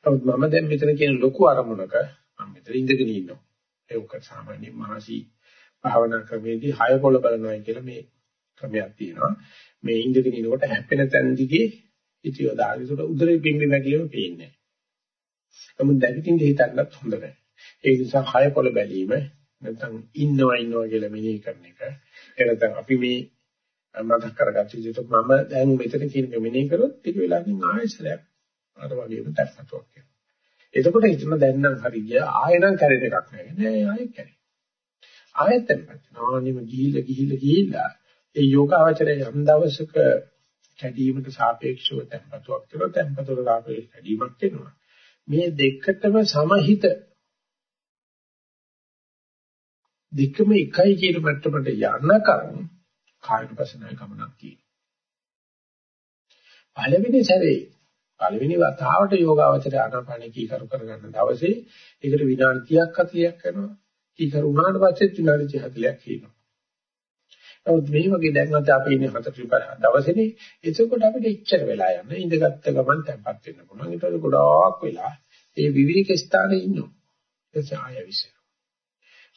නමුත් මම දැන් මෙතන කියන ලොකු අරමුණක මම මෙතන ඉඳගෙන ඉන්නවා. ඒක සාමාන්‍ය මහසි භාවනා ක්‍රමයේදී හය පොළ බලනවා කියලා මේ ක්‍රමයක් තියෙනවා. මේ ඉඳගෙන ඉනකොට හැපෙන තැන් දිගේ ඉතිව දාගෙන උදරේ පිම්බි වැගිලිම පේන්නේ. නමුත් දැකිටින් හිතන්නත් හොඳ නැහැ. ඒ නිසා හය පොළ බැලීම නැත්නම් ඉන්නවා ඉන්නවා කියලා මෙනෙහි කරන එක. ඒ නැත්නම් අපි මේ මතක් කරගත්ත විදිහට මම දැන් මෙතන කියන මෙනෙහි කරොත් ටික වෙලාවකින් ආයෙසරයක් අර වගේම තැක්කටුවක් කියනවා. එතකොට හිතන දැන් නම් හරි ගියා ආයෙනම් කැරෙන එකක් නෑ නෑ ආයෙ කැරේ. ආයෙත් tempත්. නානිම ගිහිල්ලා ගිහිල්ලා ගිහිල්ලා ඒ යෝගාවචරය යම් දවසක කැඩීමට සාපේක්ෂව tempatuක් කරලා tempatuට සාපේක්ෂව කැඩීමක් වෙනවා. මේ දෙකටම සමහිත දෙකම එකයි කියන මට්ටමට යනකම් කායනුපසනාවේ ගමනක් තියෙනවා. පළවෙනි සැරේ පළවෙනි වතාවට යෝගාවචරය ආනාපාන කීකරු කරගන්න දවසේ ඒකට විනාඩි 30ක් 40ක් කරනවා. කීකරු වුණාට පස්සේ විනාඩි 40ක් කියනවා. නමුත් මේ වගේ දැන් අද අපි ඉන්නේ හතර දවසේනේ එතකොට අපිට ඉච්චර වෙලා යන ඉඳගත්ත ගමන් තැම්පත් වෙන්න පුළුවන්. ඊට පස්සේ ගොඩාක් වෙලා ඒ විවිධ ස්ථානයේ ඉන්නවා. එතකොට ආය විශ්ව.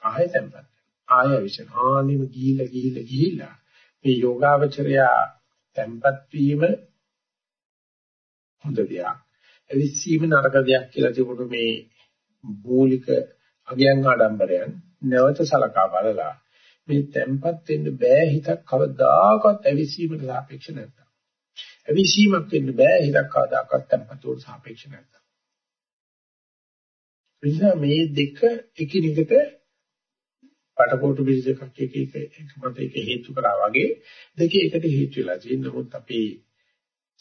ආය තැම්පත්. ආය විශ්ව. ආනිම ගිහිල්ලා ගිහිල්ලා ගිහිල්ලා මේ යෝගාවචරය තැම්පත් වීම හොඳ දෙයක්. එවිසීම නරක දෙයක් කියලා තිබුණු මේ මූලික අගයන් ආඩම්බරයන් නැවත සලකා බලලා මේ තැම්පත් වෙන්න බෑ හිතක් කවදාකවත් ඇවිසීමට සාපේක්ෂ නැත්තම්. ඇවිසීමක් වෙන්න බෑ හිතක් කවදාකවත් තැම්පතුවට සාපේක්ෂ නැත්තම්. නිසා මේ දෙක එකිනෙකට පටකොටු බිස් එකක් එක එක එක මත එක හේතු කරා වගේ දෙක එකට හේතු වෙලා තියෙන නමුත් අපි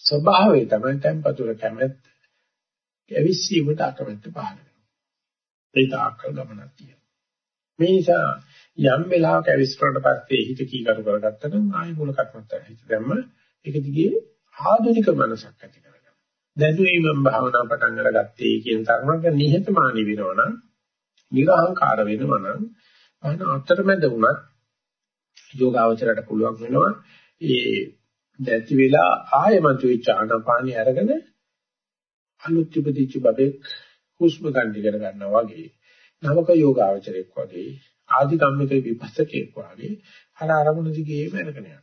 ස්වභාවය තමයි තැම්පතුර කැමැත්ත ඇවිස්සීමට අකමැත්ත පහළ වෙනවා. ඒ තාක්කල් ගමනක් තියෙනවා. මේ නිසා යම් වෙලාවක ඇවිස්සුනට පස්සේ හිත කීකරු කරගත්තා නම් ආයෙ මූල කර්මත්තට හිත දැම්ම ඒක දිගේ ආධුනික මනසක් ඇති කරගන්න. දැනුවීමෙන් භාවනා පටන් අරගත්තේ කියන තරමක නිහතමානී වෙනවනම් නිර්හංකාර වෙනවනම් අන අතරමැද වුණත් යෝගාවචරයට පුළුවන් වෙනවා ඒ දැති වෙලා ආයමතු වෙච්ච ආනපානිය අරගෙන අලුත් ඉපදිච්ච බබෙක් හුස්ම ගන්න ඉගෙන ගන්නවා වගේ නවක යෝගාවචරයක් වගේ ආදි කම්මික විපස්සකෙක් වගේ අර අරමුණ දිගේම අරගෙන යනවා.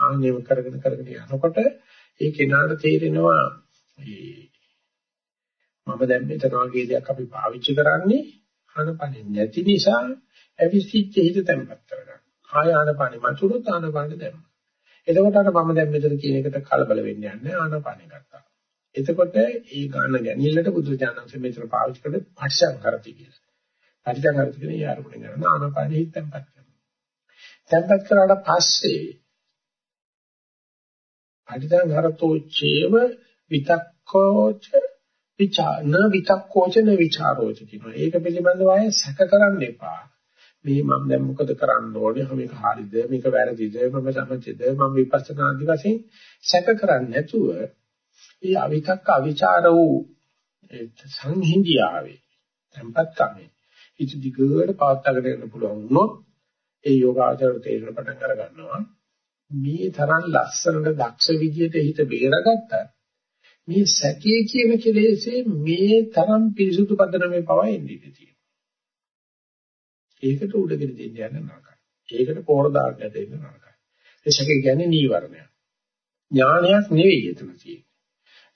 ආන්නේම කරගෙන කරගෙන යනකොට ඒ කෙනාට තේරෙනවා මම දැන් මෙතන වගේ දෙයක් අපි පාවිච්චි කරන්නේ ආනපනෙ නැති නිසා ඇවිසිච්ච හිත තැම්පත් කරගන්න. ආය ආනපනෙ මතුනොත් ආනපනෙ දැම්ම. එතකොට අර මම දැන් මෙතන කියන එකට කලබල වෙන්න යන්නේ ආනපනෙ ගත්තා. එතකොට ඒ ගාන ගැනීමලට බුදුචානන්සේ මෙතන පාවිච්චි කරන්නේ පස්සම් කරති කියලා. පරිදන් කරති කියන යාරුණේ කරන ආනපනෙ හිත තැම්පත් කරනවා. තැම්පත් කරාට පස්සේ පරිදන් හරතෝ චේව විතක්කෝච විචාන විතක්කෝච න විචාරෝච කියනවා. ඒක පිළිබඳව අය සැක කරන්න එපා. මේ මම දැන් මොකද කරන්න ඕනේ? මේක හරිද? මේක වැරදිද? මම සමච්චද? මම විපස්සනා ආදි වශයෙන් සැක කරන්නේ නැතුව ඒ අවිතක්ක අවිචාර වූ සංහිඳියාවේ tempat කමේ ඉති දිගට පවත්වාගෙන යන්න පුළුවන් වුණොත් ඒ යෝගාචර තේරෙන පටන් අර ගන්නවා මේ තරම් ලස්සනට දක්ෂ විදියට හිත බේරගත්තා මේ සැකයේ කියන කෙලෙසේ මේ තරම් පිරිසුදු පදනමේ පවා එන්නේ තියෙනවා ඒකට උඩගෙන දෙන්න යන නරකයි. ඒකට පොර දාන්න දෙන්න නරකයි. ඒ සැකේ කියන්නේ නීවරණයක්. ඥානයක් නෙවෙයි එතන තියෙන්නේ.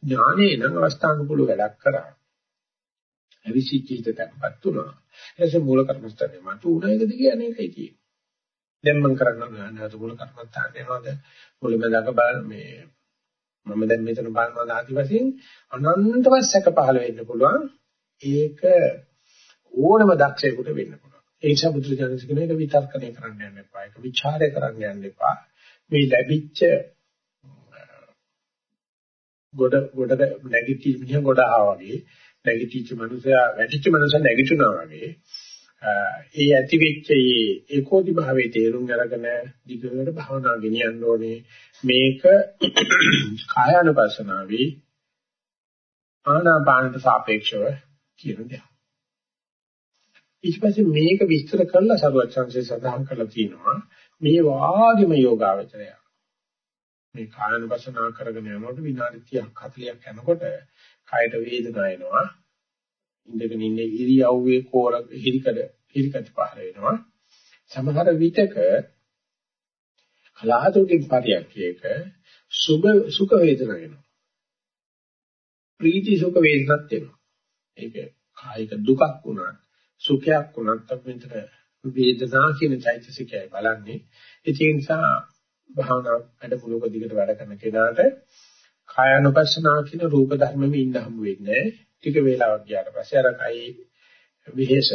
ඥානේ නම් අවස්ථානුකූල වැඩක් කරා. අවිසිච්චිත තැන්පත් තුනා. එසේ මූල කර්මස්ථානේ මට උණ එකද කියන්නේ ඒකයි තියෙන්නේ. දැන් මම කරන්න නැහැද මූල කර්මස්ථාන යනවාද මුලමදාක බල මේ මම දැන් මෙතන බලනවා ආදි වශයෙන් අනන්තවත් සැක පහළ වෙන්න පුළුවන්. ඒක ඕනම දක්ෂයෙකුට වෙන්න පුළුවන්. ඒ නිසා බුදුරජාණන් කියන එක විතර්කණය කරන්න යන්න එපා. ඒක ਵਿਚාරය කරන්න යන්න එපා. මේ ලැබිච්ච ගොඩ ගොඩ නැගිටිව් මිනිහ ගොඩ ආවා වගේ නැගිටිච්ච මනුස්සයා වැටිච්ච මනුස්සයා නැගිටිනවා වගේ ඒ ඇති වෙච්ච ඒ ඒකෝදි භාවයේ තේරුම් අරගෙන දිගට භවනා ගෙනියන්න ඕනේ මේක <clears throat> කායානුපස්සනාවේ ආනාපානට සාපේක්ෂව කියන දෙයක්. ඊට පස්සේ මේක විස්තර කරලා සරුවත් සංසේ සඳහන් කරලා තියෙනවා මේ වාග්යම යෝගාවචරය. මේ කායනුපසනාව කරගෙන යනකොට විනාඩි 30ක් 40ක් යනකොට කායට වේදනාව එනවා. ඉඳගෙන ඉන්නේ ඉරියව්වේ කෝර හිරිකඩ හිරිකඩ පහළ වෙනවා. සමහර විටක කලාතුරකින් පරියක්කයක සුභ සුඛ වේදනාවක් එනවා. ප්‍රීති සුඛ වේදනාවක් එනවා. ඒක කායික දුකක් වුණා සුඛයක් වුණත් අපි මෙතන වේදනා කියන චෛතසිකයයි බලන්නේ. ඒ නිසා භාවනා වැඩමුළුක දිගට වැඩ කරන කෙනාට කායानुපස්සනා කියන රූප ධර්මෙම ඉන්න හම්බ වෙන්නේ ටික වේලාවක් ගියාට පස්සේ අර කයි විහෙස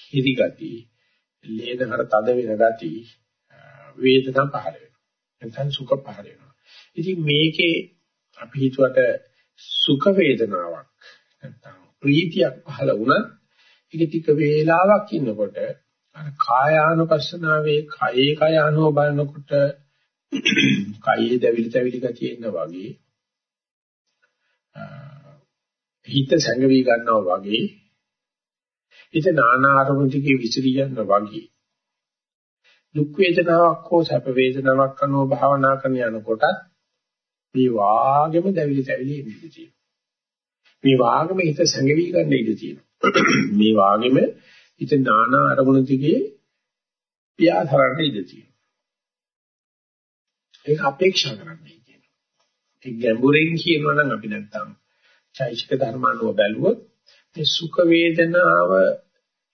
හිරි ගති ලේදහර තද වෙන ගති වේදනා පහළ වෙනවා. නැත්නම් සුඛ පහළ වෙනවා. ඉතින් මේකේ අපි හිතුවට සුඛ වේදනාවක් නැත්නම් ප්‍රීතියක් පහළ වුණත් ඒක ටික වේලාවක් ඉන්නකොට අර කායානුපස්සනාවේ කයේ කය අනුව බලනකොට <clears throat> කයේ දැවිලි තැවිලි ගතිය ඉන්න වගේ හිත සැඟවි ගන්නවා වගේ හිත නානා අරමුණකේ විසිරී යනවා වගේ දුක් වේදනාවක් හෝ සැප වේදනාවක් අනුව භාවනා කරන යනකොට මේ වාගෙම දැවිලි තැවිලි ඉඳී තියෙනවා. මේ වාගෙම හිත සැඟවි ගන්න ඉඳී තියෙනවා. මේ වාගෙම හිත නානා අරමුණු දිගේ පියාසරන්න ඉඳී තියෙනවා. ඒක අපේක්ෂා කරන්නේ කියනවා. ඒ ගැඹුරින් කියනවා නම් අපි නැත්තම් චෛසික ධර්මානුව බැලුවොත් මේ සුඛ වේදනාව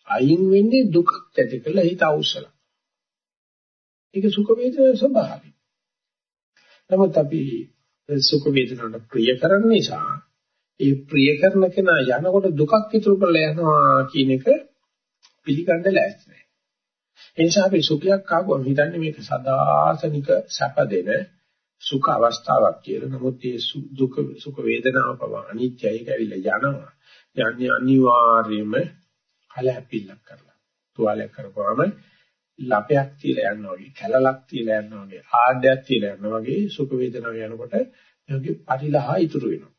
අයින් වෙන්නේ දුකක් ඇති කරලා හිත අවසල. ඒක සුඛ වේදනාවේ ස්වභාවය. නමුත් අපි සුඛ වේදනාවට ප්‍රිය කරන නිසා ඒ ප්‍රිය කරන කෙනා යනකොට දුකක් ඉතුරු කරලා යනවා කියන එක පිළිගන්න ලෑස්ති නැහැ. ඒ නිසා අපි සුඛයක් ආවම හිතන්නේ මේක සදාසනික සැප දෙන සුඛ අවස්ථාවක් කියලා. නමුත් මේ දුක සුඛ වේදනාව පව අනිත්‍යයි කියලා යනවා. යන්නේ අනිවාර්යයෙන්ම කලහැපිල්ලක් කරලා. තුවාලයක් කරපුවාම ලපයක් තියලා යනවා වගේ, කැලලක් තියලා යනවා වගේ, ආඩයක් තියලා යනවා වගේ සුඛ වේදනාව යනකොට යෝගී පරිලහ ඉතුරු වෙනවා.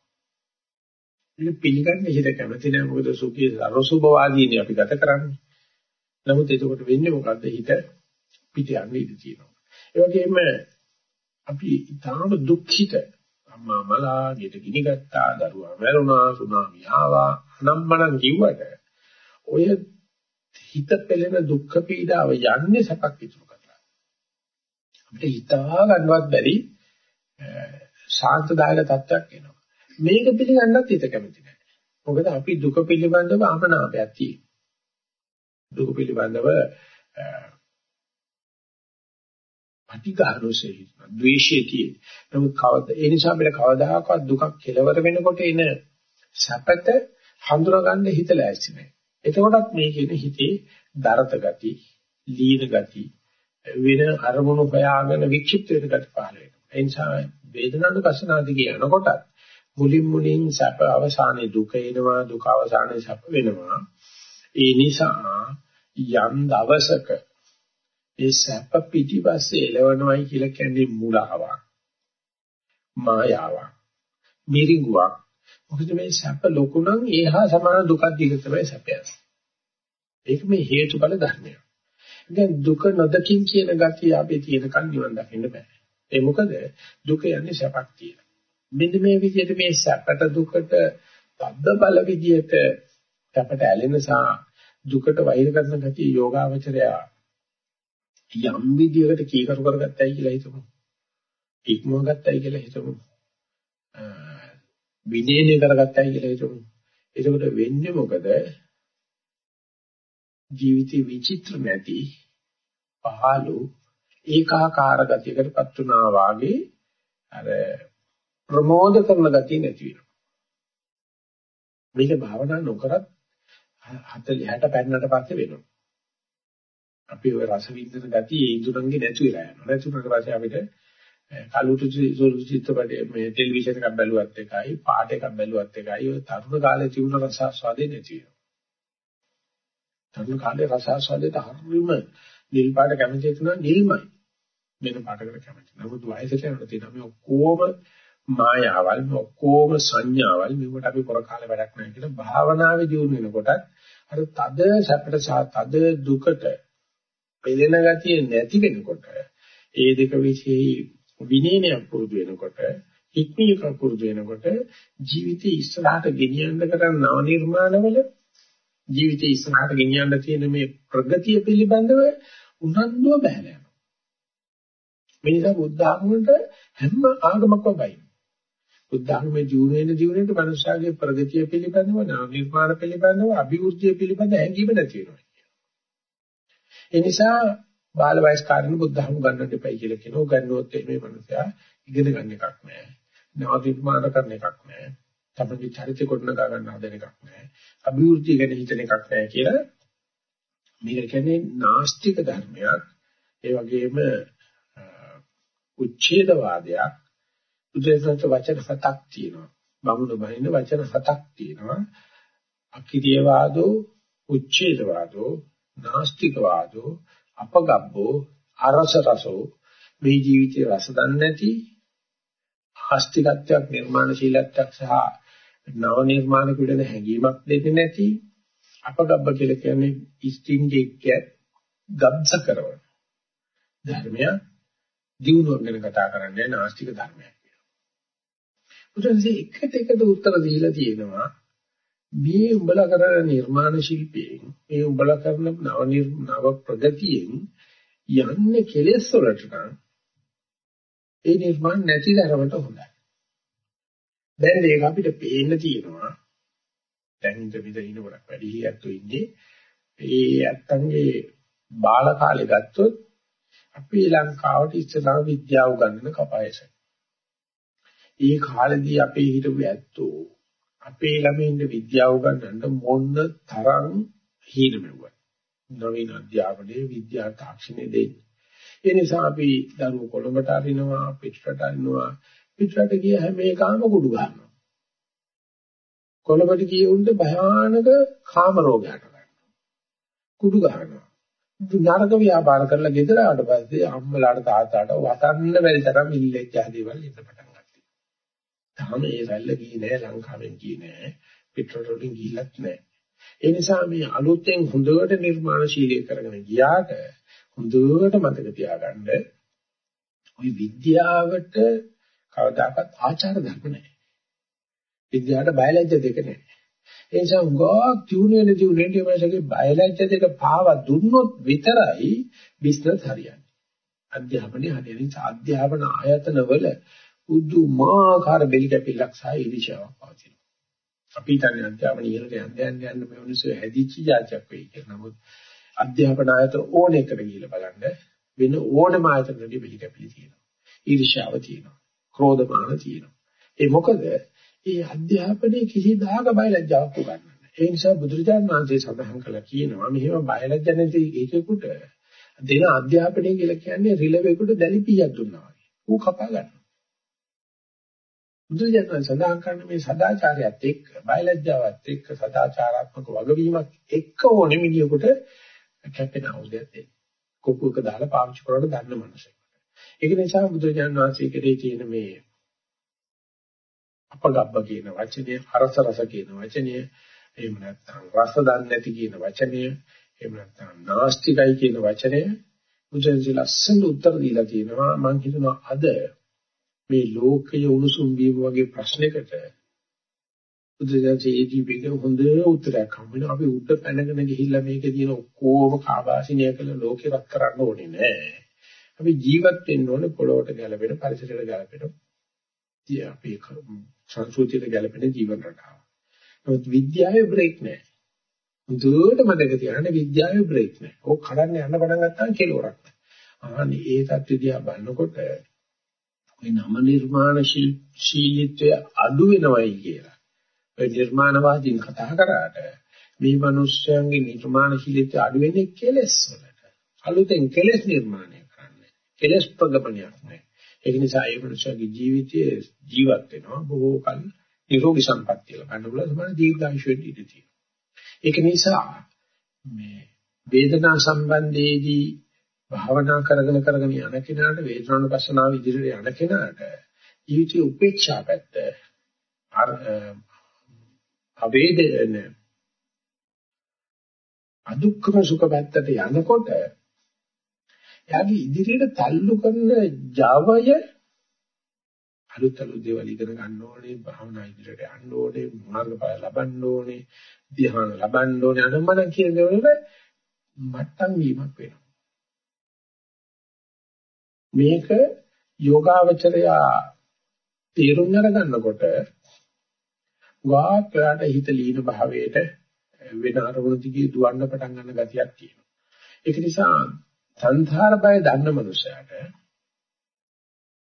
මේක පිළිගන්න හිත කැමති නැහැ මොකද සුඛයේ සරසුභවාදීනේ අපි ගත කරන්නේ. නමුත් එතකොට වෙන්නේ මොකද්ද හිත පිට යන්නේ ඉඳී තියෙනවා. ඒ වගේම අපි ඊටාම දුක්ඛිත අම්මා මලා ගෙට ගිනි ගත්තා දරුවා මැරුණා සුනාමි ආවා නම්මනම් කිව්වට ඔය හිත පෙළෙන දුක්ඛ පීඩාව යන්නේ සැපක් ඉතුරු කරලා අපිට හිතා ගන්නවත් බැරි ශාන්තදායක තත්ත්වයක් එනවා මේක පිළිගන්නත් හිත කැමති නැහැ මොකද අපි දුක පිළිබඳව අමනාපයක් තියෙනවා දුක පිළිබඳව පටිඝාරෝසේ ද්වේෂයේ තියෙන. නමුත් කවද ඒ නිසා අපිට කවදාහක්වත් දුකක් කෙලවර වෙනකොට එන සැපත හඳුනා ගන්න හිත ලෑස්ති නැහැ. එතකොටත් මේ කියන හිතේ දරත ගති, ලීන ගති, වෙන අරමුණු හොයාගෙන වික්ෂිප්ත වෙන ගති පහළ වෙනවා. ඒ නිසා වේදනානු කසනාදී කියනකොට මුලින් මුලින් සැප අවසානයේ දුක එනවා, දුක අවසානයේ සැප වෙනවා. ඒ නිසා යම් දවසක ඒ සැප පිටිපස්සේ එළවනවයි කියලා කියන්නේ මුලාවක්. මායාවක්. මිරිඟුවක්. මොකද මේ සැප ලොකු නම් ඒහා සමාන දුකක් දිග තමයි සැපයක්. ඒක මේ හේතුඵල ධර්මයක්. දැන් දුක නොදකින් කියන ගතිය අපේ තියෙනකන් නිවන් දකින්න බෑ. ඒ මොකද දුක යන්නේ සැපක් කියලා. මෙන්න මේ විදිහට මේ සැපට දුකට තද්ද බල විදිහට සැපට ඇලෙනසා දුකට වෛර කරන ගතිය යෝගාවචරයා යම් විදියකට කීකරු කරගත්තයි කියලා හිතමු. ඉක්මව ගත්තයි කියලා හිතමු. විනේන කරගත්තයි කියලා හිතමු. එතකොට වෙන්නේ මොකද? ජීවිතේ විචිත්‍ර නැති පහළු ඒකාකාර ගතියකටපත් වුණා වාගේ අර ප්‍රමෝද කරන ගතිය නැති වෙනවා. මේක භාවනා නොකරත් 40 60 පැන්නට පස්සේ වෙනවා. අපි ওই රස විඳින ගතිය ඒ ඉඳුරංගේ නැති වෙලා යනවා. නැතුනට පස්සේ අපිට කලුතු සුළු චිත්තපටයේ මේ ටෙලිවිෂන් එකක් බැලුවත් එකයි පාට එකක් බැලුවත් එකයි ඔය තරුණ කාලේ තිබුණ රස ආස්වාදේ නැති වෙනවා. තරුණ කාලේ රස ආස්වාදයට හරියම නිල් පාට කැමති තුන නිල්මයි. වෙන පාටකට කැමති. නමුත් වයසට යනකොට තියෙන මේ ඔක්කොම මායාවල් මේ ඔක්කොම සංඥාවල් මේකට අපි පොර කාලේ වැඩක් නැහැ කියලා භාවනාවේ දියුණු වෙනකොට අර තද සැපට සහ තද දුකට පෙළෙන ගතිය නැති වෙනකොට ඒ දෙක විශ්ේ විනයනයක් පුරුදු වෙනකොට ඉක්මියක පුරුදු වෙනකොට ජීවිතය ඉස්සරහට ගෙනියන්න කරන නව නිර්මාණවල ජීවිතය ඉස්සරහට ගෙනියන්න තියෙන මේ ප්‍රගතිය පිළිබඳව උනන්දුව බහැලා යනවා. මේ නිසා බුද්ධ ආගමකට හැම ආගමකම බයි. බුද්ධ ආගමේ ජීවනයේ ජීවනයේ මනුෂ්‍යයාගේ ප්‍රගතිය පිළිබඳව නව නිර්මාණ පිළිබඳව අභිවෘද්ධිය පිළිබඳව හැඟීම නැති වෙනවා. ඒ නිසා බාල වයස්කාරණ බුද්ධහම ගන්නට එපයි කියලා කියනවා. ගන්නොත් මේ මනුස්සයා ඉගෙන ගන්න එකක් නෑ. නාදිමාන කරන එකක් නෑ. තමගේ චරිත කොටනගා ගන්න හදන එකක් නෑ. අභිවෘද්ධිය ගැන හිතන එකක් නෑ කියලා මේක කියන්නේ නාස්තික ධර්මයක්. ඒ වගේම උච්ඡේදවාදයක් බුදුසසුන වචන හතක් තියෙනවා. බමුණු බහින්න වචන හතක් තියෙනවා. අකිරියවාදෝ, උච්ඡේදවාදෝ, නාස්තිකවාදෝ, අපගබ්බෝ, අරස රසෝ මේ ජීවිතේ රස දන්නේ නැති ආස්තිකත්වයක් නිර්මාණශීලත්වයක් සහ නව නිර්මාණ පිළිබඳ හැඟීමක් දෙන්නේ නැති අපගබ්බ කියලා කියන්නේ ඉස්ටින්ජෙක් ගබ්ස කරන ධර්මය දිනුවක් ගැන කතා කරන්නේ නාස්තික ධර්මයක් කියලා. උදාහරණයක් එකට එකට උත්තර දීලා තියෙනවා මේ උඹලා කරන නිර්මාණ ශිල්පයෙන් මේ උඹලා කරන නව නව ප්‍රගතියෙන් යන්නේ කෙලෙස් වලට නම් ඒ නිර්මාණ නැති ධර්මයට හොඳයි. දැන් ඒක අපිට පේන්න තියෙනවා. දැන් ඉඳ විද ඉන්න ගොඩක් වැඩි හියත්තු ඉන්නේ. ඒ ඇත්තන්ගේ බාල කාලේ ගත්තොත් අපි ලංකාවට ඉස්සරහ විද්‍යාව උගන්වන කපායස. ඒ කාලෙදී අපේ හිටපු ඇත්තෝ අපේ ළමයින්ට විද්‍යාව උගන්වන්න මොන තරම් හීන මෙව්වද. නවීන අධ්‍යාපනයේ විද්‍යා තාක්ෂණය දෙන්නේ. ඒ නිසා අපි දරුවෝ කොළඹට අරිනවා පිටරට අරිනවා පිටරට ගිය හැම එකම කුඩු ගන්නවා. කොළඹට ගිය උන්ට භයානක කාම රෝගයකට ගන්නවා. කුඩු ගන්නවා. නරක ව්‍යාපාර කරලා ගෙදර ආවට පස්සේ අම්මලාට තාත්තාට වතන්න බැරි තරම් ඉල්ලෙච්ච දේවල් ඉන්න පටන් ගත්තා. තාම ඒ රැල්ල ගියේ නෑ ලංකාවෙන් ගියේ නෑ පිටරට වලින් ගිහිල්ලත් නෑ. ඒ නිසා මේ අලුතෙන් හොඳට නිර්මාණශීලී කරගෙන ගියාට හොඳට මතක තියාගන්න ওই විද්‍යාවට කවදාකවත් ආචාර ධර්ම නැහැ. විද්‍යාවට බයලජ්‍ය දෙක නැහැ. ඒ නිසා උගා ටියුන් වෙන ටියුන් වෙන ටියුන්ගේ බයලජ්‍ය දෙක පාව දුන්නොත් විතරයි බිස්නස් හරියන්නේ. අධ්‍යාපනයේ හරියන්නේ අධ්‍යාපන ආයතන වල උදුමාකාර බෙලි කැපිල්ලක් සහ ඉරිෂාවක් පවතිනවා. අපි හිතන්නේ අධ්‍යාපන ඉහළට යන්න යන්න යන්න මේ මිනිස්සු හැදිච්ච જાතියක් වෙයි කියලා. නමුත් අධ්‍යාපන ආයතන ඕන එකට ගිහිල්ලා බලන්න වෙන ඕනම ආයතනකදී බෙලි කැපිලි තියෙනවා. ඊර්ෂ්‍යාව තියෙනවා. ක්‍රෝධමාන තියෙනවා. ඒ මොකද ඒ අධ්‍යාපනයේ කිසිදාක බයලජ්ජාවක් උගන්වන්නේ. ඒ නිසා බුදුරජාණන් වහන්සේ සඳහන් කළා කියනවා මෙහෙම බයලජ්ජ නැති ඒකෙකුට දෙන අධ්‍යාපනය කියලා කියන්නේ රිලෙවෙකුට දැලිපියක් දුන්නා වගේ. ඌ කපා ගන්නවා. බුදුරජාණන් සඳහන් කරන මේ සදාචාරයත් එක්ක බයලජ්ජාවත් එක්ක සදාචාරාත්මක වගවීමක් එක්ක ඕනෙ මිනිහෙකුට කැපෙන අවුලයක් දෙන්න. කොකුවක දාලා පාවිච්චි කරනකොට ගන්න මනසෙකට. ඒක නිසා බුදුරජාණන් වහන්සේ කෙරේ තියෙන මේ අපගබ්බ කියන වචනේ අරස රස කියන වචනේ එහෙම නැත්නම් රස දන්නේ නැති කියන වචනේ එහෙම නැත්නම් නාස්තිකයි කියන වචනේ බුදුන්සේ ලස්සන උත්තර දීලා තියෙනවා මම හිතනවා අද මේ ලෝකයේ උණුසුම් වීම වගේ ප්‍රශ්නයකට බුදුදහමේ ඒකීපේක හොඳ උත්තරයක් හම්බ වෙනවා. අපි උඩ පැනගෙන ගිහිල්ලා මේකේ තියෙන ඔක්කොම කාබාසිනිය කළ ලෝකේ රත් කරන්න ඕනේ නෑ. අපි ජීවත් වෙන්න ඕනේ පොළොවට ගැලපෙන පරිසරයට ගැලපෙන. ඉතින් අපි සංස්කෘතියට ගැලපෙන ජීවන රටාව. නමුත් විද්‍යාවේ බ්‍රේක් නෑ. හොඳට මතක තියාගන්න විද්‍යාවේ බ්‍රේක් නෑ. ඕක කඩන්න යන්න පටන් ගත්තාම කෙලවරක් නෑ. අනේ ඒ தත්ත්වය දිහා බලනකොට ওই නම නිර්මාණ ශීලීත්වය අඩු වෙනවයි කියලා. ඔය නිර්මාණවාදීන් කතා කරාට මේ මිනිස්යන්ගේ නිර්මාණශීලීත්වය අඩු වෙන්නේ කෙලෙස් වලට. අලුතෙන් කෙලෙස් නිර්මාණය කරන්නේ. කෙලෙස් ප්‍රගමනයක් නෑ. ඒක නිසා ඒ මිනිස්යාගේ ජීවිතයේ ජීවත් වෙනවා බොහෝ කල නිරෝගී සම්පත්තිය ලබන්න පුළුවන් සමාන දීර්ඝායුෂ වෙන්න ඉඩ තියෙනවා. ඒක නිසා මේ වේදනා සම්බන්ධයේදී භාවනා කරගෙන කරගෙන යන කෙනාට වේදනානුපස්සනාව ඉදිරියට යන කෙනාට ජීවිතයේ උපේක්ෂා පැත්ත අවේදන අදුක්කම සුඛ පැත්තට යනකොට එයාගේ ඉදිරියට තල්ලු කරන Javaය අලුත් අලුත් දේවල් ඉගෙන ගන්න ඕනේ භාවනා ඉදිරියට යන්න ඕනේ මාර්ගඵල ලබන්න ඕනේ ධ්‍යාන ලබන්න ඕනේ අනම්මන කියන දේවල් මට්ටම් වීමක් වෙනවා. මේක යෝගාවචරය තේරුම් අරගන්නකොට වාක්‍යයට හිත ලීන භාවයට වෙන අරමුණු දිගේ දුවන්න පටන් ගන්න ගතියක් තියෙනවා. ඒක නිසා සංසාර බය දන්න මනුස්සයාට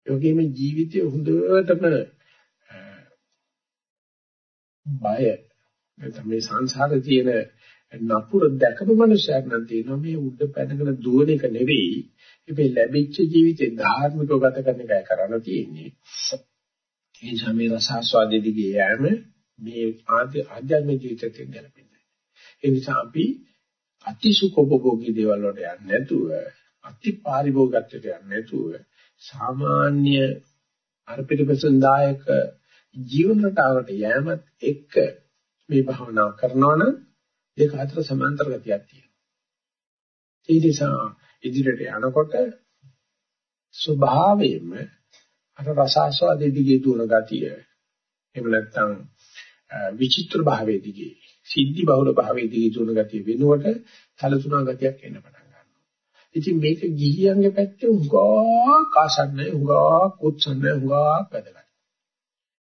යෝගීම ජීවිතයේ හොඳටම බය නැත්නම් මේ සංසාරේ තියෙන නපුර දැකපු මනුස්සයෙක් නම් තියෙනවා මේ උඩ පැනගෙන දුවන එක නෙවෙයි මේ ලැබිච්ච ජීවිතේ ධාර්මිකව ගත කරන එකයි කරන්න තියෙන්නේ. ඒ නිසා මේ රසාස්වාදයේ දිගේ යෑම මේ ආදී ආධ්‍යාත්මික ජීවිතයට ගැලපෙන්නේ. ඒ නිසා අපි අතිසුඛෝපභෝගී දේවල් වලට යන්නේ නැතුව අති පාරිභෝගිකත්වයට යන්නේ නැතුව සාමාන්‍ය අර්පිතපසන්දායක ජීවන රටාවට යෑමත් එක්ක මේ භාවනා කරනවා නම් ඒක අතර සමාන්තර ගතියක් තියෙනවා. ඒ නිසා ඉදිරියට යනකොට ස්වභාවයෙන්ම අර රසාස්වාදයේ දිගේ දුවන ගතිය එහෙම නැත්නම් විචිත්‍ර භාවයේ දිගේ සිද්ධි බහුල භාවයේ දිගේ දුවන ගතිය වෙනුවට සැලසුණා ගතියක් එන්න පටන් ගන්නවා. ඉතින් මේක ගිහියන්ගේ පැත්තේ උගා කාසන්නේ උගා කුච්චන්නේ උගා වැදගත්.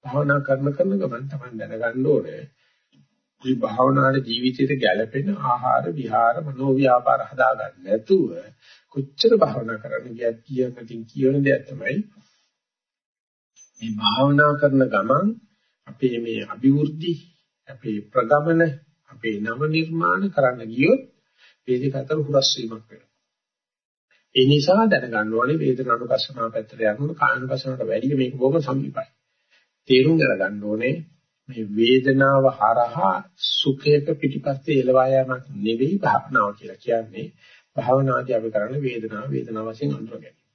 භාවනා කරන කරන ගමන් තමයි දැනගන්න ඕනේ මේ භාවනාවේ ජීවිතයට ගැළපෙන ආහාර විහාර මනෝ ව්‍යාපාර හදාගන්න නැතුව කොච්චර භාවනා කරන්න ගියත් කියනකින් කියන දෙයක් තමයි මේ භාවනා කරන ගමන් අපේ මේ අභිවෘද්ධි අපේ ප්‍රගමන අපේ නව නිර්මාණ කරන්න ගියොත් වේදික අතර හුරස් වීමක් වෙනවා. ඒ නිසා දැනගන්න ඕනේ වේදනානුපස්සනාව පැත්තට යනකොට කායනුපස්සනාවට වැඩිය මේක බොහොම සමීපයි. තේරුම් ගන්න ඕනේ මේ වේදනාව හරහා සුඛයක පිටිපස්සේ එළවා යාමක් නෙවෙයි භාවනාව කියලා කියන්නේ. භාවනාදී අපි කරන්නේ වේදනාව වේදනාව වශයෙන් අඳුර ගැනීම.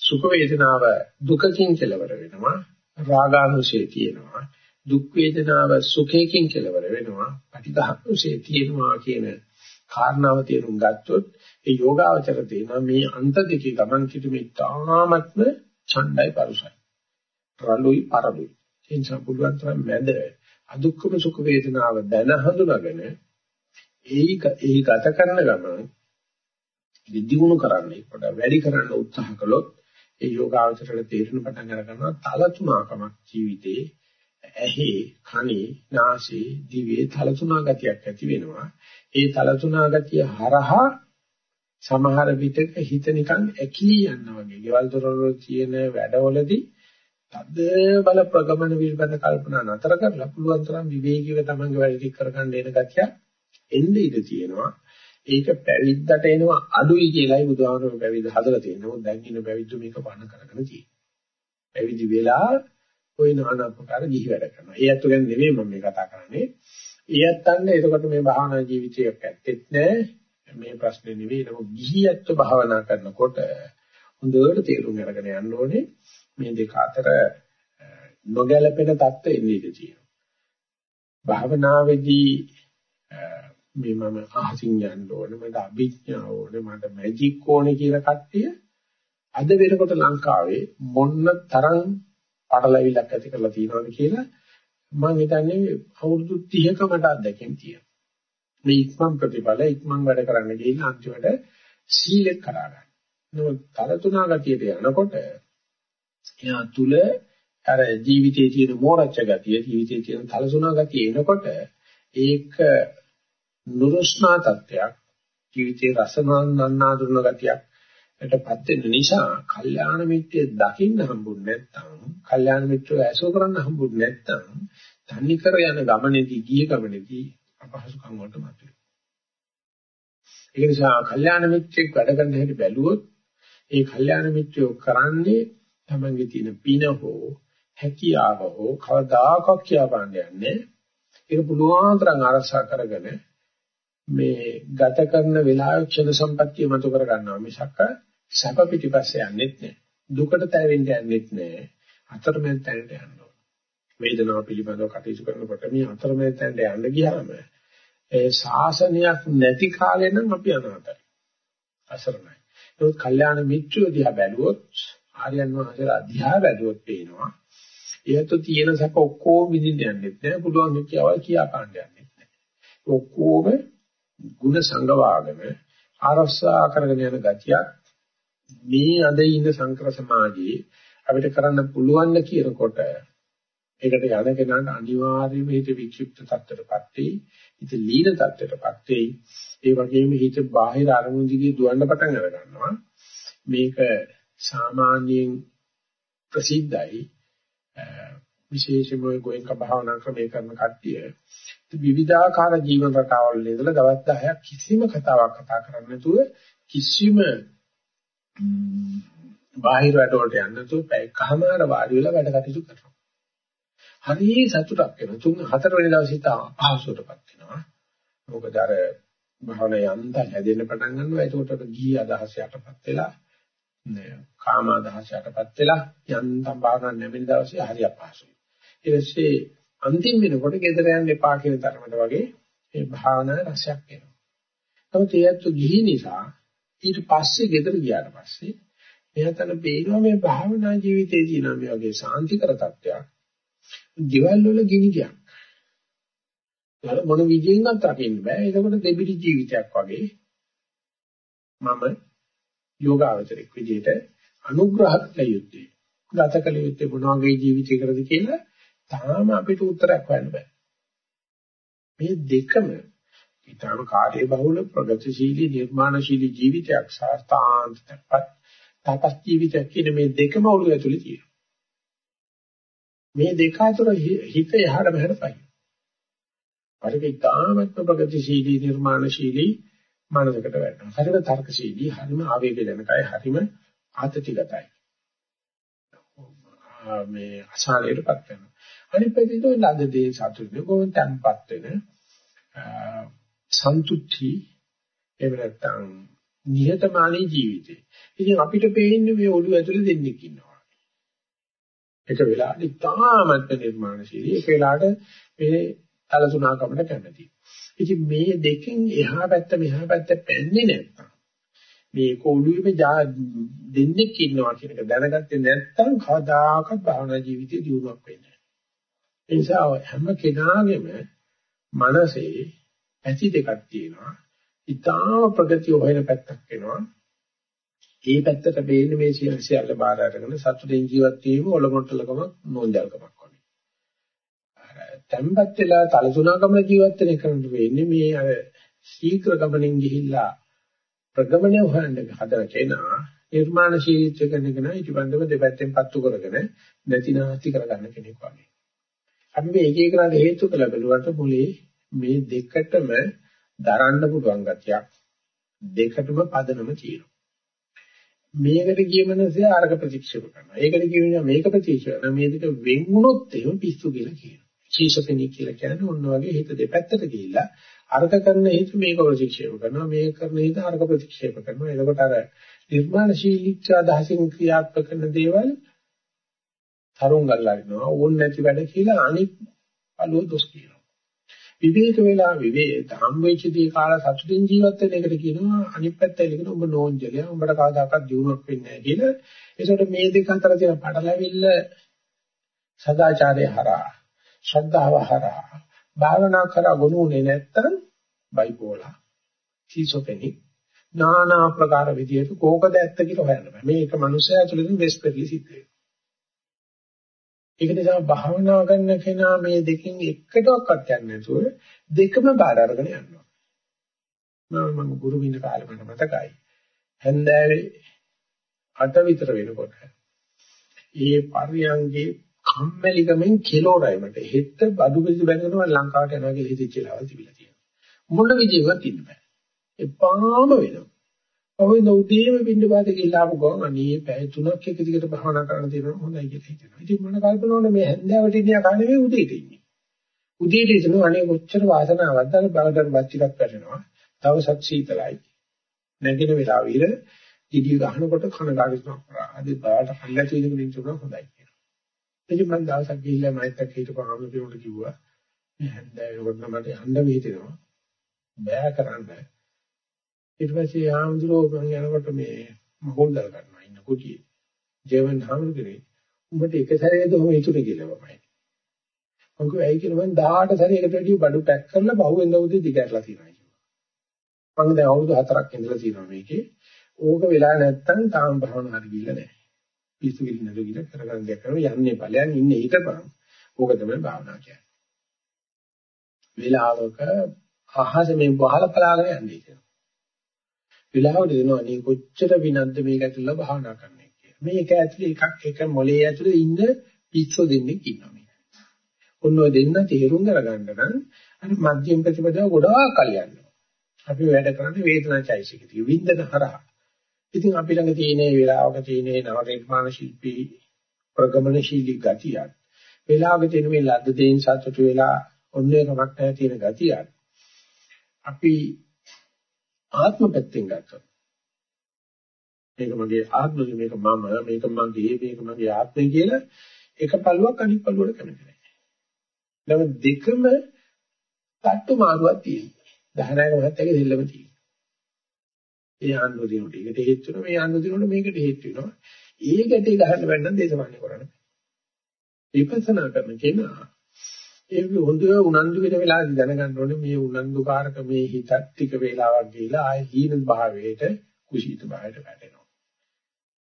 සුඛ වේදනාව දුකකින් කෙලවර වෙනවා. රාගානුසය තියෙනවා. දුක් වේදනාව සුඛයෙන් කෙලවර වෙනවා. පටිඝානුසය තියෙනවා කියන කාරණාව තේරුම් ගත්තොත් ඒ යෝගාවචර තේනවා මේ අන්ත දෙකේ ගමන් කිරීමේ තාමත්ම ඡණ්ඩයි පරුසයි. රළුයි පරළුයි. ඒ නිසා පුළුවන් තරම් මැද අදුක්කම සුඛ වේදනාව දැන හඳුනාගෙන ඒක ඒ ගත කරන ගමන් විදිගුණ කරන්නේ පොඩ වැඩි කරන්න උත්සාහ කළොත් ඒ යෝගාවචරයට තේරෙන පටන් අර ගන්නවා තලතුණකමක් ජීවිතේ ඇහි කනේ නාසයේ දිවේ තලතුණා ගතියක් ඇති වෙනවා ඒ තලතුණා ගතිය හරහා සමහර විටක හිත නිකන් ඇකිලී යනවා වගේ. ගෙවල් දොරවල් තියෙන වැඩවලදී තද බල ප්‍රගමන පිළිබඳ කල්පනා නතර කරලා පුළුවන් තරම් විවේකීව තමන්ගේ වැඩ ටික කරගන්න එන ගතිය එන්න ඉඩ තියෙනවා. ඒක පැවිද්දට එනවා අඩුයි කියලායි බුදුහාමරෝ පැවිද්ද හදලා තියෙන්නේ. මොකද දැන් ඉන්න පැවිද්ද මේක පණ කරගෙන තියෙන්නේ. පැවිදි වෙලා કોઈ নানা ආකාර ගිහි වැඩ කරනවා. ඒ අතු ගැන නෙමෙයි මම මේ කතා කරන්නේ. ඒ අත්තන්නේ එතකොට මේ භාවනා ජීවිතයක් ඇත්තෙත් නෑ. මේ ප්‍රශ්නේ නෙවෙයි. නමුත් ගිහියත්ව භාවනා කරනකොට හොඳට තේරුම් අරගෙන යන්න ඕනේ. මේ දෙක අතර නොගැලපෙන தත්ත්වෙ ඉන්නේ ඉඳී තියෙනවා. භාවනාවේදී මේ මම අහසින් යන්න ඕනේ මට අභිඥා ඕනේ මට මැජික් ඕනේ කියලා කට්ටිය අද වෙනකොට ලංකාවේ මොන්න තරම් පටලැවිල්ලක් ඇති කරලා තියෙනවද කියලා මම හිතන්නේ අවුරුදු 30ක මට අත්දැකීම් තියෙනවා. මේ ඉක්මන් ප්‍රතිඵල ඉක්මන් වැඩ කරන්න ගිහින් අන්තිමට සීලෙත් කරා ගන්න. නමුත් තරතුණා ගතියට යනකොට එයා තුල අර ජීවිතයේ තියෙන මෝරච්ච ගතිය, ජීවිතයේ තියෙන තලසුණා ගතිය එනකොට ඒක නුරුස්නා තත්ත්වයක්, ජීවිතයේ රසනන්නාඳුන ගතියක් යටපත් වෙන නිසා කල්යාණ මිත්‍රය දකින්න හම්බුනේ නැත්නම්, කල්යාණ මිත්‍රව ඇසුර කරන්න හම්බුනේ නැත්නම්, තනි කර යන ගමනේදී ගිය ගමනේදී අපහසුකම් වලට මතුවේ. ඒ නිසා කල්යාණ මිත්‍රෙක් වැඩ කරන්න හැටි බැලුවොත් ඒ කල්යාණ මිත්‍රයෝ කරන්නේ තමන්ගේ තියෙන පින හෝ හැකියාව හෝ කවදාකවත් කියවන්න යන්නේ ඒක පුළුවන් තරම් අරසා කරගෙන මේ ගත කරන වෙලාව ක්ෂණ සම්පත්තිය මතු කර ගන්නවා මිසක් සැප පිටිපස්සේ යන්නේත් නෑ දුකට තැවෙන්න යන්නේත් නෑ අතරමැද තැනට යන්න ඕන. වේදනාව පිළිබඳව කටයුතු කරනකොට මේ අතරමැද තැනට යන්න ගියාම ඒ ශාසනයක් නැති කාලේ නම් අපි අනාතයි. අසරණයි. ඒත් කල්යාණ මිත්‍රයෝ දිහා බැලුවොත් ආර්යයන් වහන්සේලා අධ්‍යා වැඩුවොත් පේනවා. ඒත් තියෙන සැප ඔක්කොම විඳින්න යන්නෙත් නෑ. පුළුවන් කියාවල් කියා පාන්න යන්නෙත් නෑ. ඔක්කොම ಗುಣ සංගවාගෙන ආරස්සා කරගෙන යන ගතියක් මේ අද ඉන්න සංකර සමාජයේ අපිට කරන්න පුළුවන් ද කියනකොට ඒකට යන කෙනාට අනිවාර්යයෙන්ම හිත වික්ෂිප්ත තත්ත්වයටපත් වෙයි. හිත ලීන තත්ත්වයටපත් වෙයි. ඒ වගේම හිත බාහිර අරමුණු දිගේ දුවන්න පටන් ගන්නවා. මේක සාමාන්‍යයෙන් ප්‍රසිද්ධයි විශේෂයෙන්ම ඔය ගෝයන්ක භාවනා ක්‍රමයේ කරන කට්ටිය විවිධාකාර ජීවන රටාවල් ඉඳලා දවස් 10ක් කිසිම කතාවක් කතා කරන්නේ නැතුව කිසිම බාහිර වැඩ වලට යන්නේ නැතුව පැයකමාර වාඩි වෙලා වැඩ කටයුතු කරනවා. හරි සතුටක් වෙනවා. තුන් හතර වෙනි දවසේ තා පහසුවටපත් වෙනවා. මොකද අර භාවනා යන්තම් හැදෙන්න පටන් ගන්නවා. ඒකට ගිහි අදහස යටපත් වෙලා නේ කාම අදහස යටපත් වෙලා යන්තම් භාවනා නැමෙන දවසේ හරි අපහසුයි. ඊට පස්සේ අන්තිම වෙනකොට ගෙදර යන්න එපා කියන තරමට වගේ ඒ භාවනා රසයක් එනවා. නමුත් ඒත් ගිහි නිසා ඊට පස්සේ ගෙදර ගියාට පස්සේ එයාටන බේනවා මේ භාවනා ජීවිතයේ තියෙන මේ වගේ සාන්තිකර තත්ත්වයක්. දිවල් වල ගිනි ගියක්. වල මොන විදිහෙන්වත් රකින්න බෑ. ඒකකොට දෙබිඩි ජීවිතයක් වගේ මම යෝගාවචරයක් විදිහට අනුග්‍රහ කළ යුත්තේ. ගත කළ යුත්තේ මොන වගේ ජීවිතයකටද කියලා තාම අපිට උත්තරයක් හොයන්න බෑ. මේ දෙකම ඊටම කාර්ය බහුල ප්‍රගතිශීලී නිර්මාණශීලී ජීවිතයක් සාස්තාන්තපත් තපස් ජීවිතයක් කියන මේ දෙකම ඔළුව ඇතුලේ තියෙනවා. මේ දෙක අතර හිත එහාට මෙහාට පයි. හරිද ඉතාමත්ම ප්‍රගතිශීලී නිර්මාණශීලී මානසිකට වැටෙනවා. හරිද තර්කශීලී, හරිම ආවේගජනකයි, හරිම ආතතිගතයි. මේ අසාලයටපත් වෙනවා. අනිත් පැත්තේ ළඟදී සතුටු කොහොම තැම්පත් වෙන සන්තුට්ටි එහෙම නැත්නම් නිහතමානී ජීවිතේ. ඉතින් අපිට පේන්නේ මේ ඔළුව ඇතුලේ දෙන්නෙක් ඉන්නවා. එක වෙලාවට තාමත් නිර්මාණශීලී එක වෙලාවට මේ තලසුණාකමට කැමති. ඉතින් මේ දෙකෙන් එහා පැත්ත මෙහා පැත්ත පැන්නේ නැත්තම් මේ කොළුවේම දෙන්නෙක් ඉන්නවා කියන එක දැනගත්තේ නැත්නම් කවදාකවත් භාවනා ජීවිතේ දියුණුවක් වෙන්නේ නැහැ. ඒ නිසා හැම කෙනාගේම මනසේ ඇති දෙකක් තියෙනවා. ඊටාම ප්‍රගතිය හොයන පැත්තක් වෙනවා. ඒ පැත්තට බේන්නේ මේ සියල්ල බාර අරගෙන සතුටින් ජීවත් වීම ඔලොමොට්ටලකම නෝන්ජල්කමක් වගේ. අර තැම්පත් වෙලා තලසුණාකම ජීවත් වෙන එකට වෙන්නේ මේ අර ශීඝ්‍ර ගමනින් ගිහිල්ලා ප්‍රගමණය හොයන්න හදන කෙනා නිර්මාණශීලීත්ව කරන කෙනා ඊටබන්දම දෙපැත්තෙන් පත්තු කරගෙන නැතිනාති කරගන්න කෙනෙක් වගේ. අපි මේ එක එකකට හේතු කළ බැලුවට මුලේ මේ දෙකටම දරන්න පුළුවන් ගතියක් දෙකටම පදනම තියෙනවා. මේකට ගිය මනසේ අරක ප්‍රතික්ෂේප කරනවා. ඒකට කියනවා මේක ප්‍රතික්ෂේප කරනවා. මේ දෙක වෙන් වුණොත් එහෙම පිස්සු කියලා කියනවා. ශීෂපෙනී කියලා කියන්නේ ඔන්න වගේ හිත දෙපැත්තට ගිහිල්ලා අර්ථ කරන හිත මේක ප්‍රතික්ෂේප කරනවා. මේක කරන හිත අර්ථ ප්‍රතික්ෂේප කරනවා. එතකොට අර නිර්මාණශීලීත්ව අදහසින් ක්‍රියාත්මක කරන දේවල් තරුංගල් ලරිනවා. ඕන් නැති වැඩ කියලා අනිත් අලුව දොස් කියනවා. විවේක වෙලා විවේක හම්බෙච්ච දී කාල සතුටින් ජීවත් වෙන එකට කියනවා අනිත් පැත්තයි කියන ඔබ නෝන්ජලිය උඹට කවදාකවත් දියුණුවක් වෙන්නේ නැහැ කියලා. ඒසොට මේ දෙක අතර තියෙන පටලැවිල්ල සදාචාරය හරහා ශ්‍රද්ධාව හරහා භාවනා කරා ගුණුනේ නැත්තම් බයිපෝලා සීසොපෙනික් নানা ආකාර විදියට කෝකද ඇත්ත කියලා හොයන්න බෑ. මේක මනුස්සයා ඇතුළතින් වෙස් කරලි සිද්ධ වෙනවා. ඒක නිසා භාවනා කරන කෙනා මේ දෙකෙන් එකටවත් යන්නේ නැතුව දෙකම බාර අරගෙන යනවා. මම මම ගුරු විඳ කාලේ මට මතකයි. හන්දෑවේ අට විතර වෙනකොට ඒ පරියංගේ කම්මැලිකමෙන් කෙලෝරයි මට හෙට බඩු පිටු බැඳගෙනම ලංකාවට යනවා කියලා හිතෙච්ච ලාවල් තිබිලා තියෙනවා. මොන විදිහකට ඉන්න බෑ. එපාම වෙනවා. ඔය උදේම පින්න පාත ගිහලා ආපු ගමන් අනේ පැය තුනක් එක දිගට භාවනා කරන්න තියෙනවා හොඳයි කියලා හිතෙනවා. ඉතින් මම කල්පනා වුණා මේ හැන්දෑවට ඉන්නේ කාණේ මේ උදේට ඉන්නේ. උදේට ඉතන අනේ කොච්චර වාසනාවක්ද අර බලතර බත් ටිකක් පැටෙනවා. තවසත් සීතලයි. නැගින වෙලාව ඉර ඉඩිය ගහනකොට කනගාටු වෙනවා. අද බාට හල්ලා තියෙන කෙනෙක් තුන හොඳයි කියලා. ඉතින් මම දවසක් ගිහිල්ලා මයිත් එක්ක හිටපුවාම කෙනෙකුට කිව්වා මේ හැන්දෑවට මට යන්න වේදෙනවා. බෑ කරන්න. ඊට පස්සේ ආම්දුරෝ මම යනකොට මේ මහොල්දල් ගන්නවා ඉන්න කුටියේ. ජීවන් හාමුදුරේ උඹට එක සැරේද ඔහොම ඉතුරු කියලා මමයි. මම කිව්වා ඇයි කියලා මම 18 සැරයකට වැඩි බඩු පැක් කරලා බහුවෙන්ද උදේ දිගටලා තියෙනවා කිව්වා. මම දැන් අවුරුදු 4ක් ඉඳලා තියෙනවා මේකේ. ඕක වෙලා නැත්තම් තාම භවනා හරි ගිල්ල නැහැ. පිස්සු ගිලින් නේද කියලා කරගන්න දෙයක් කරනවා යන්නේ ඵලයන් ඉන්නේ හිටපන්. ඕක තමයි භාවනා කියන්නේ. වෙලාවක අහස මේ බහල පලාගෙන යන්නේ කියලා. වෙලාවට දෙනවා අනේ කොච්චර විනද්ද මේක ඇතුළේ භාවනා කරන්නේ කියලා. මේක ඇතුලේ එකක් එක මොලේ ඇතුලේ ඉන්න පිස්සු දෙන්නෙක් ඉන්නවා මේක. ඔන්න ඔය දෙන්න තේරුම් අරගන්න නම් අර මධ්‍යම ප්‍රතිපදාව ගොඩාක් කලියන්න. අපි වැඩ කරන්නේ වේදනාචෛසිකතිය වින්දන හරහා. ඉතින් අපි ළඟ තියෙන මේ වෙලාවක තියෙන නව නිර්මාණ ශිල්පී ප්‍රගමනශීලී ගතියක්. වෙලාවක තියෙන මේ ලද්ද දෙයින් සතුටු වෙලා ඔන්නේ කමක් නැහැ තියෙන ගතියක්. අපි ආත්ම පැත්තෙන් ගත්තොත් මේක මගේ ආත්මය මේක මම මේක මගේ මේක මගේ ආත්මය කියලා එක පළුවක් අනිත් පළුවට කැමති නැහැ. නම දෙකම තට්ටු මාරුවක් තියෙනවා. දහනායක මහත්තයාගේ දෙල්ලම තියෙනවා. ඒ ආන්නෝ දිනුට ඒකට හේතු වෙනවා මේ ආන්නෝ දිනුට මේකට හේතු වෙනවා. ඒ ගැටේ ගහන්න බැන්නම් දේශපාලනය කරන්න. විපස්සනා කරන කෙනා ඒක හොඳ උනන්දු වෙන වෙලාවදී දැනගන්න ඕනේ මේ උනන්දුකාරක මේ හිතත් ටික වේලාවක් ගිහිලා ආය හීන භාවයට කුසීත භාවයට වැටෙනවා.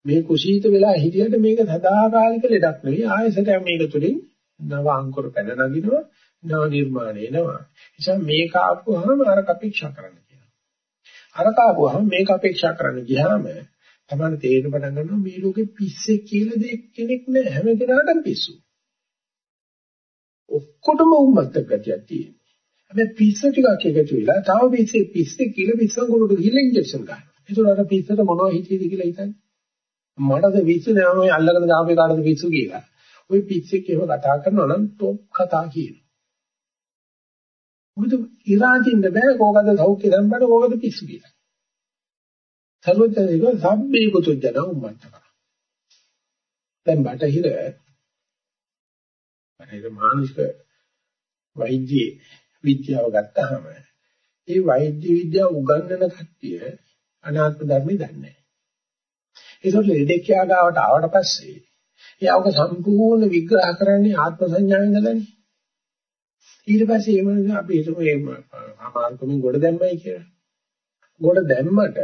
මේ කුසීත වෙලා හිටියට මේක සදාකාලික ලෙඩක් නෙවෙයි ආයසට මේක තුලින් නව අංකුර පැන නගිනවා නව නිර්මාණ එනවා. නිසා මේක ආපුවාම අරක අපේක්ෂා කරන්න කියනවා. අරක ආවම මේක අපේක්ෂා කරන්න ගියාම තමයි තේරෙන්න පටන් ගන්නවා මේ ලෝකෙ පිස්සේ කියලා දෙයක් කෙනෙක් නෑ හැම කෙනාටම පිස්සු. ඔක්කොටම උම්මත්ත ගතියක් තියෙනවා. හැබැයි පිස්ස ටිකක් එකතු වෙලා තව පිස්සේ පිස්සේ කියලා පිස්සඟුලට ගිහලා ඉන්ජෙක්ෂන් ගන්නවා. ඒතකොට අර පිස්සට මොනව හිතේද කියලා හිතන්නේ. මටද පිස්සු නෑ මම අල්ලගෙන ආපේ කාටද පිස්සු කියලා. ওই පිස්සෙක් එහෙම කතා කරනවා නම් ටොප් කතා කියන. මොකද ඉරාජින්න බෑ කෝකද සෞඛ්‍ය සම්බන්ධ කෝකද පිස්සු කියලා. සර්වඥයක සම්බේ කුතුජන උම්මත්තක. දැන් බටහිර ඒක මානසික වෛද්‍ය විද්‍යාව ගත්තාම ඒ වෛද්‍ය විද්‍යාව උගන්වන කට්ටිය අනාත්ම ධර්මي දන්නේ නැහැ. ඒසොත් ලෙඩෙක් යාගාවට ආවට පස්සේ එයාවක සම්පූර්ණ විග්‍රහ කරන්නේ ආත්ම සංඥාවෙන් ඉඳලානේ. ඊට පස්සේ ඒ මොනද අපි හිතමු මේ අමාරුකමින් ගොඩ දැම්මයි කියලා. ගොඩ දැම්මට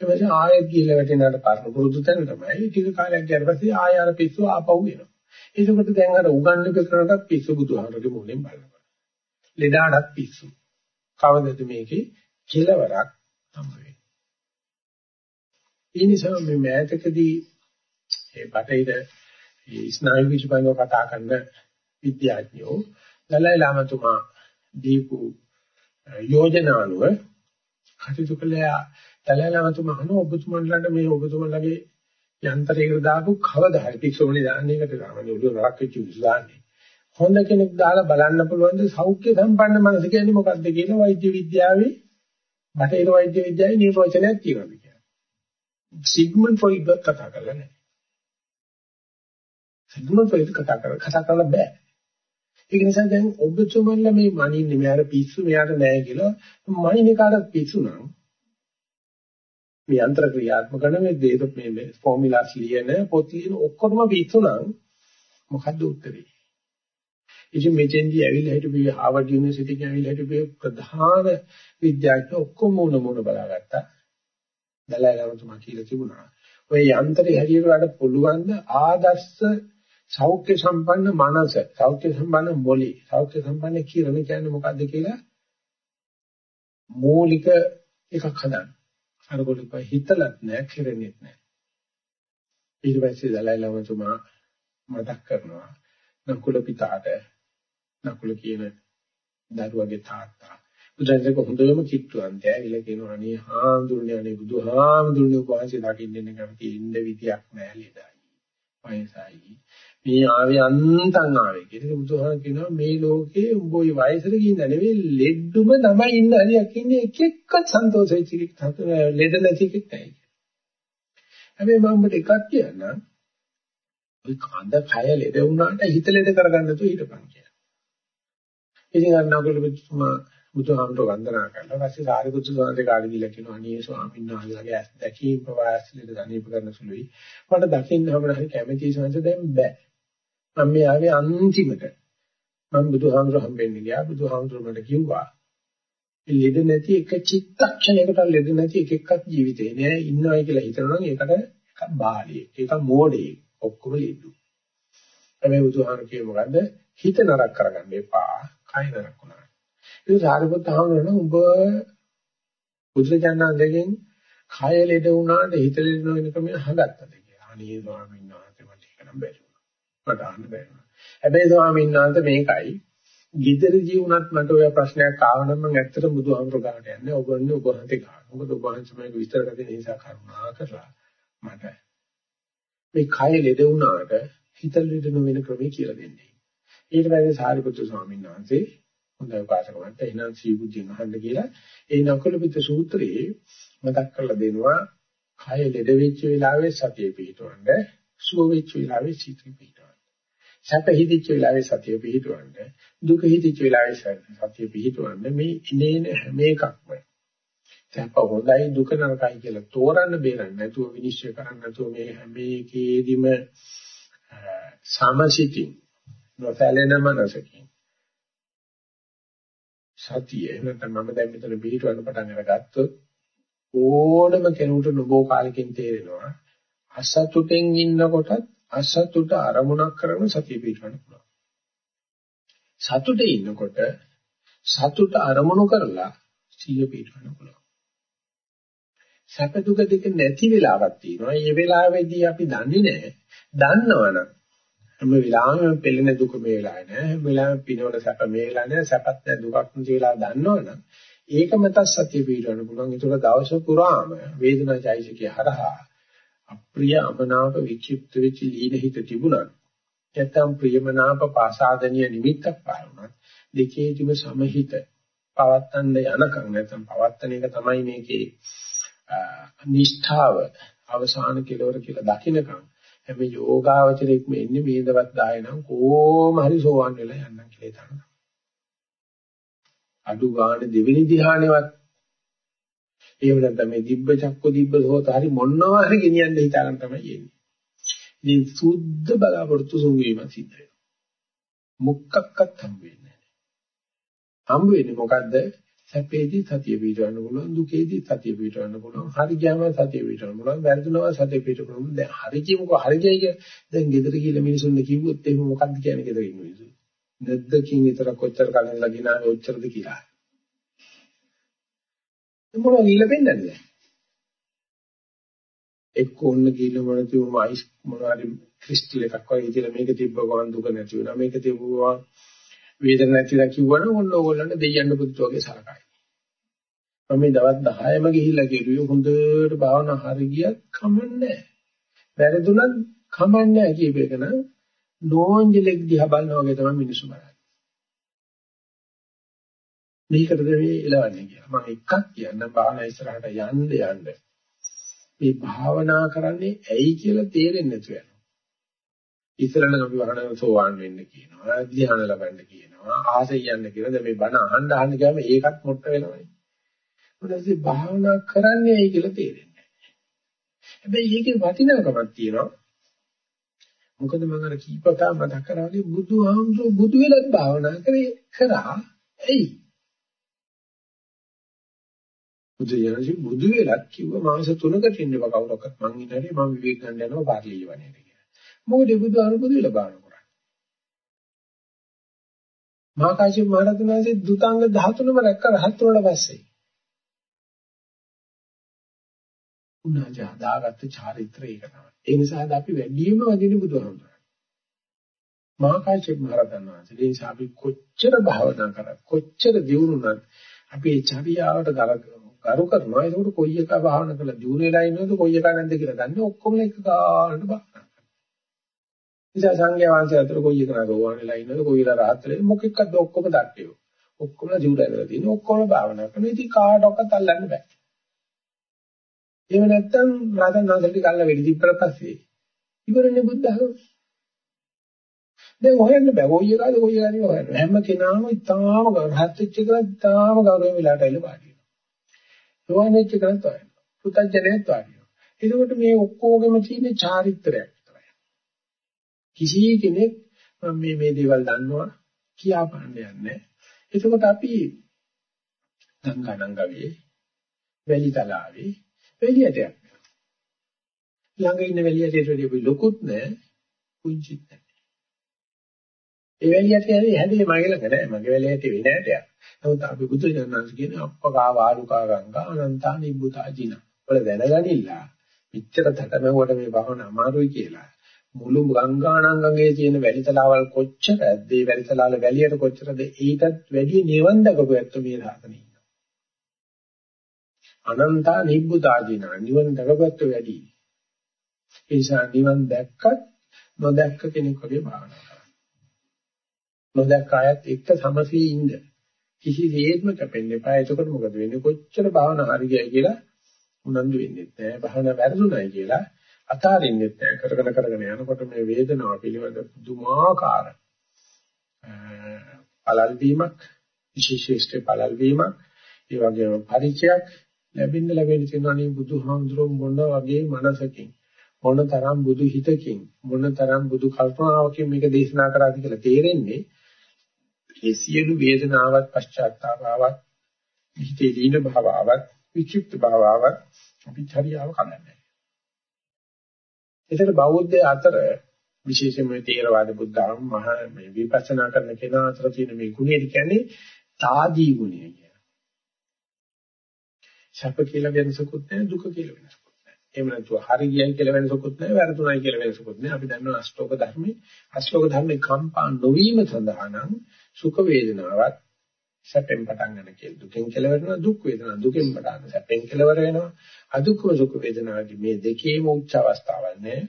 ඊපස්සේ ආයෙත් ගිහලා වැටෙනාට පරණ පුරුදු තැන තමයි ටික කාලයක් ගියාට පස්සේ ආය අර පිස්සුව ආපහු එනවා. ඒකකට දැන් අර උගන්වක කරනටත් පිස්සු බුදුහාමරගේ මුලින් බලනවා. ලෙඩාටත් පිස්සු. කවදද මේකේ කෙලවරක් හම්බ වෙන්නේ. ඒ නිසා මේ මෑතකදී ඒ බටහිර ඒ ස්නායු විශ්වබංගව කතා කරන විද්‍යාඥයෝ දලයි ලාමතුමා දීපු යෝජනානුව කටයුතු කළා දලයි ලාමතුමා අහන ඔබතුමන්ලට මේ ඔබතුමන්ලගේ යන්ත්‍රයකට දාපු කවදා හරි පික්සෝනේ දාන්නේ එකට ගාමනේ ඔළුව නරක් වෙච්ච උසු දාන්නේ. හොඳ කෙනෙක් දාලා බලන්න පුළුවන් ද සෞඛ්‍ය සම්පන්න මනස කියන්නේ මොකක්ද කියලා වෛද්‍ය විද්‍යාවේ බටහිර වෛද්‍ය විද්‍යාවේ නිර්වචනයක් තියෙනවා කියලා. සිග්මන්ඩ් ෆ්‍රොයිඩ් කතා කරලා නැහැ. සිග්මන්ඩ් ෆ්‍රොයිඩ් කතා කරලා කතා කරලා බෑ. ඒක නිසා දැන් ඔබතුමන්ලා මේ මනින්නේ මෙයාට පිස්සු මෙයාට නැහැ කියලා මනින්නේ කාටද පිස්සු නම් මේ යන්ත්‍ර ක්‍රියාත්මක කරන මේ දේද මේ ෆෝමියුලාස් ලියන පොත් ලියන ඔක්කොම පිස්සුනම් මොකද්ද උත්තරේ? ඉතින් මෙතෙන්දී ඇවිල්ලා හිටපු හාවර්ඩ් යුනිවර්සිටි එකේ ඇවිල්ලා හිටපු ප්‍රධාන විද්‍යාඥයෝ ඔක්කොම මොන මොන බලාගත්තා. දලයිලාමතුමා කියලා තිබුණා. ඔය යන්ත්‍රය හැටියට වඩ පුළුවන් ද ආදර්ශ සෞඛ්‍ය සම්පන්න මනස, සෞඛ්‍ය සම්පන්න මොළි, සෞඛ්‍ය සම්පන්න කිරණ කියන්නේ මොකද්ද කියලා මූලික එකක් හදන්න. අරගොල්ලෝ හිතලත් නැහැ, කෙරෙන්නේත් නැහැ. ඊට පස්සේ දලයි ලාමතුමා මතක් කරනවා නකුල පිතාට නකුල කියන දරුවගේ තාත්තා බුදුන්සේක හොඳම කිට්ටුවන්ත ඇවිල්ලා කියනවා අනේ හාමුදුරනේ අනේ බුදුහාමුදුරනේ වහන්සේ දකින්න ඉන්න කැමති ඉන්න විදියක් නැහැ ලේදයි. වයසයි. මේ ආවේ අන්තං ආවේ කියලා බුදුහාම කියනවා මේ ලෝකේ උඹ ওই වයසට ගිහින් නෙවෙයි ලෙඩ්ඩුම තමයි ඉන්න හරියක් ඉන්නේ එක එක්ක සන්තෝෂ වෙච්ච එකක් ලෙඩ නැති එකක් නැහැ. හැබැයි මම ඔබට එකක් කියන්නම්. ওই කඳ කය ලෙඩ වුණාට හිත ලෙඩ කරගන්න තු හිටපන් කියලා. ඉතින් අර නගල බුදුමා බුදුහාමර වන්දනා කරලා පස්සේ සාරිපුත්තු සාන්තේ කාලේ දීලා කියනවා අනේ ස්වාමීන් වහන්සේලාගේ ඇස් දැකීම ප්‍රවාසලෙට දනීප කරන සුළුයි. මට දකින්න හම්බුන හරි කැමැති සංස දැන් බෑ. මම මේ ආවේ අන්තිමට. මම බුදුහාමර හම්බෙන්න ගියා. බුදුහාමර මට කිව්වා. ලෙඩ නැති එක චිත්තක්ෂණයකට ලෙඩ නැති එක එක්කක් ජීවිතේ නෑ ඉන්නවයි කියලා හිතනවා නම් ඒකට එකක් බාලියෙක්. ඒකක් මෝඩයෙක්. ඔක්කොම ලෙඩු. හැබැයි බුදුහාමර කියේ මොකද්ද? හිත නරක කරගන්න එපා. කය නරක වුණා. ඒ සාරිපුත්ත හාමුදුරනේ උඹ බුදුරජාණන්ගෙන් කය ලෙඩ වුණාට හිත ලෙඩ වෙන ක්‍රමය හදත්තද කියලා. අනේ ස්වාමීන් වහන්සේ මට ඒක නම් බැරි වුණා. මට අහන්න බැරි වුණා. හැබැයි ස්වාමීන් වහන්සේ මේකයි. ගිදරදී වුණත් මට ඔය ප්‍රශ්නයක් ආවනම් මම ඇත්තට බුදුහාමුදුර ගාවට යන්නේ. ඔබ වන්නේ ඔබ හන්තේ ගන්න. මොකද ඔබ වහන්සේ මේක විස්තර කරලා දෙන නිසා කරුණා කරලා මට මේ කය ලෙඩ වුණාට හිත ලෙඩ නොවන ක්‍රමය කියලා දෙන්නේ. ඊට පස්සේ සාරිපුත්‍ර ස්වාමීන් වහන්සේ හොඳයි පාසකවන්ට එනං සීබුද්ධිය අහන්න කියලා ඒ නකලපිට සූත්‍රයේ මතක් කරලා දෙනවා කය ලෙඩ වෙච්ච වෙලාවේ සතිය පිහිටවන්න සුව වෙච්ච වෙලාවේ සිතේ පිහිටවන්න සැප හිතිච්ච වෙලාවේ සතිය පිහිටවන්න දුක හිතිච්ච වෙලාවේ සතිය පිහිටවන්න මේ ඉනේන හැම එකක්ම. සැප හොඳයි දුක නරකයි කියලා තෝරන්න බේරන්න නැතුව විනිශ්චය කරන්න නැතුව මේ හැම එකේදීම සමසිතින් නොසැලෙන මනසකින්. සතිය නැත්නම් මම දැන් මෙතන පිළිටවන්න පටන් අරගත්තොත් ඕනම කෙනෙකුට නොබෝ කාලෙකින් තේරෙනවා අසතුටෙන් ඉන්නකොටත් අසතුට අරමුණක් කරගෙන සතිය පිළිටවන්න පුළුවන්. සතුටේ ඉන්නකොට සතුට අරමුණු කරලා සිහිය පිළිටවන්න පුළුවන්. සැප දුක දෙක නැති වෙලාවක් තියෙනවා. මේ වෙලාවේදී අපි දන්නේ නැහැ. දන්නවනම් හැම වෙලාවෙම පෙළෙන දුක මේ වෙලාවේ නෑ හැම වෙලාවෙම පිනවන සැප මේ වෙලාවේ නෑ සැපත් නෑ දුකක් නැති වෙලා දන්නවනම් ඒක මත සතිය පිටවන්න පුළුවන් ඒක දවස පුරාම වේදනා චෛසිකය හරහා අප්‍රිය අමනාප විචිප්ත වෙච්ච ලීන හිත තිබුණා නැත්නම් ප්‍රියමනාප පාසාදනීය නිමිත්තක් පාරුණා දෙකේදිම සමහිත පවත්තන්න යනකම් නැත්නම් පවත්තන එක තමයි මේකේ නිෂ්ඨාව අවසාන කෙලවර කියලා දකින්නකම් හැම යෝගාවචරයක්ම එන්නේ වේදවත් දායනම් කොහොම හරි සෝවන් වෙලා යන්නම් කියලා හිතනවා. අඩු ගන්න දෙවෙනි ධ්‍යානෙවත් එහෙම නැත්නම් මේ දිබ්බ චක්ක දිබ්බ සෝත හරි මොනවා හරි ගෙනියන්න හිතාගෙන තමයි එන්නේ. ඉතින් සුද්ධ බලාපොරොත්තු සුන්වීම සිද්ධ වෙනවා. මුක්කක්වත් හම්බ වෙන්නේ නැහැ. හම්බ වෙන්නේ මොකද්ද? සැපේදී සතිය පිටවන්න පුළුවන් දුකේදී සතිය පිටවන්න පුළුවන් හරි ගියාම සතිය පිටවන්න පුළුවන් වැරදුනවා සතිය පිටවන්න පුළුවන් දැන් හරි කියමුකෝ හරි කියයි කිය දැන් ගෙදර කියලා මිනිසුන්ට කිව්වොත් එහෙම මොකක්ද කියන්නේ ගෙදර ඉන්න මිනිස්සු නැද්දකින් විතර කොච්චර කලින් ලගිනා ඔච්චරද කියලා මොනවා ගිල වෙන්නද එක්ක ඔන්න ගිල මොන තියුම අයිස් මොනවාරි ක්‍රිස්ටල් එකක් වගේ ඉතින් මේක තිබ්බ ගමන් දුක නැති වෙනවා මේක තිබුවා වේදන නැතිලා කිව්වනම් ඔන්න ඕගොල්ලන්ට දෙයයන් පුදුත් වගේ සලකයි. මම මේ දවස් 10ම ගිහිල්ලා කෙරුවේ හොඳට භාවනා හරි ගියත් කමන්නේ වැරදුනත් කමන්නේ කියප එක නම් නෝන්ජලෙක් දිහා බලනවා වගේ තමයි මිනිස්සු බලන්නේ. මේකටද මේ එලවන්නේ කියලා. මම එකක් කියන්න භාවනා ඉස්සරහට යන්න යන්න. මේ භාවනා කරන්නේ ඇයි කියලා තේරෙන්නේ නැතුව යනවා. ඉස්සරහට අපි වහන සෝවාන් වෙන්න කියනවා. ධ්‍යාන ලබන්න කියනවා. ආසය යන්න කියලා. දැන් මේ බණ අහන්න අහන්න ගියාම ඒකත් මොට්ට වෙනවනේ. ඊට භාවනා කරන්නේ ඇයි කියලා තේරෙන්නේ නැහැ. හැබැයි ඒකේ වටිනාකමක් තියෙනවා. මොකද මම අර කීපතා මතක් කරානේ බුදුහාමුදුරුවෝ බුදු වෙලත් භාවනා කරේ කරා ඇයි? බුදු යනසි බුදු වෙලත් කිව්ව මාස 3කට ඉන්න බව කවුරක්වත් මං ඉන්නනේ මම විවේක ගන්න යනවා පාර්ලිය වනේ. මොකද බුදුහාම බුදු වෙලා බාන කරන්නේ. මහා කාශ්‍යප මහ රහතන් වහන්සේ දුතාංග 13ම රැක්ක රහත් වුණාට පස්සේ උනාජා දාගත්ත චාරිත්‍රය ඒක තමයි. ඒ නිසා අපි වැඩිම වදින බුදුහාමුදුරුවෝ. මහා කාශ්‍යප මහ රහතන් වහන්සේ ඒ නිසා අපි කොච්චර භාවනා කරත් කොච්චර දියුණුනත් අපි ඒ චර්යාවට ගරු කරනවා. ඒකට කොයි එක භාවනා කළා දියුණු වෙලා ඉන්නවද කොයි එක නැද්ද කියලා දන්නේ ඔක්කොම එක ගන්නට බෑ. නිසා සංඝයා වහන්සේ අතර කොයි එකනද ඕවන්ලා ඉන්නද කොයිලා රාහත් වෙලේ මොකෙක්ද ඔක්කොම දක්ටියෝ. ඔක්කොම ජීවිතවල තියෙන ඔක්කොම භාවනා කරන ඉතින් කාටවත් අල්ලන්න බෑ. එහෙම නැත්නම් රාතන් වහන්සේට කල්ලා වෙඩි තිබ්බට පස්සේ ඉවරනේ බුද්ධ ධර්ම. දැන් හොයන්න බෑ. කොයි එකද කොයි එකද හොයන්න. හැම කෙනාම ඉතාම රහත් වෙච්ච එකලා ඉතාම ගෞරවයෙන් වෙලාට ඇවිල්ලා වාඩි වෙනවා. සෝවන් වෙච්ච එකලත් වාඩි වෙනවා. පුතඥයෙක් වාඩි වෙනවා. එතකොට මේ ඔක්කොගෙම තියෙන චාරිත්‍රයක්. කිසි කෙනෙක් මේ මේ දේවල් දන්නවා කියා පාන්න යන්නේ. එතකොට අපි ගංගානංගවේ වැලි තලාවේ වැලියටයක් ළඟ ඉන්න වැලියටට වැඩි අපි ලොකුත් නෑ කුංචිත් නෑ. ඒ වැලියට යන්නේ හැදේ මගේ ළඟ නෑ මගේ වැලියට වෙන හැටයක්. නමුත් අපි බුදු දනන්ස් කියන අප්පකා වාලුකා ගංගා අනන්තා නිබ්බුතා ජින. වල දැනගනිලා පිටතට තටමැව්වට මේ භවන අමාරුයි කියලා. මුළු ගංගානංගගේ තියෙන වැලිතලාවල් කොච්චරද ඒ වැලිතලාවල වැලියට කොච්චරද ඊටත් වැඩි නිවන් දකපු ඇත්තෝ මේ රහතනේ අනන්තා නිබ්බුතාදීන නිවන් දකපුත් වැඩි ඒ නිසා නිවන් දැක්කත් නොදැක්ක කෙනෙක් වගේ භාවනා කරන්න නොදැක්ක අයත් එක්ක සමසී ඉන්න. කිසිසේත්ම කැපෙන්න එපා. එතකොට මොකද වෙන්නේ? කොච්චර භාවනා හරි ගියයි කියලා උනන්දු වෙන්නේ නැහැ. භාවනා වැරදුණයි කියලා අතාරින්නෙත් නැහැ. කරගෙන කරගෙන යනකොට මේ වේදනාව පිළිබඳ දුමාකාර පළල් වීමක් විශේෂිත පළල් වීමක් ඒ වගේම පරිචයක් ලැබෙන්න ලැබෙන්න තියෙනවානේ බුදුහාමුදුරුවෝ මොන වගේ මනසකින් මොන තරම් බුදු හිතකින් මොන තරම් බුදු කල්පනාවකින් මේක දේශනා කරාද කියලා තේරෙන්නේ ඒ සියලු වේදනාවක් පශ්චාත්තාපාවක් හිතේ දීන භාවාවක් විචිප්ත භාවාවක් අපි චරියාව කන්නේ ඒතර බෞද්ධ අතර විශේෂයෙන්ම තේරවාද බුද්ධ ධර්ම මහ මේ විපස්සනා කරන කෙනා අතර තියෙන මේ ගුණය කියන්නේ තාදී ගුණය කියලා. සැප කියලා වෙනසකුත් නැහැ දුක කියලා වෙනසකුත් නැහැ. එහෙම නැතුව හරි ගියයි කියලා වෙනසකුත් නැහැ වැරදුණයි කියලා වෙනසකුත් නැහැ. අපි දන්නවා අෂ්ටෝක ධර්මයේ අෂ්ටෝක ධර්මේ කම්පා නොවීම සඳහා නම් සුඛ වේදනාවත් සැපෙන් පටන් ගන්න කියලා. දුකෙන් කෙලවර වෙනවා දුක් වේදනා දුකෙන් පටන් සැපෙන් කෙලවර වෙනවා. අදුක්ඛම සුඛ වේදනාවදී මේ දෙකේම උච්ච අවස්ථාවක් නෑ.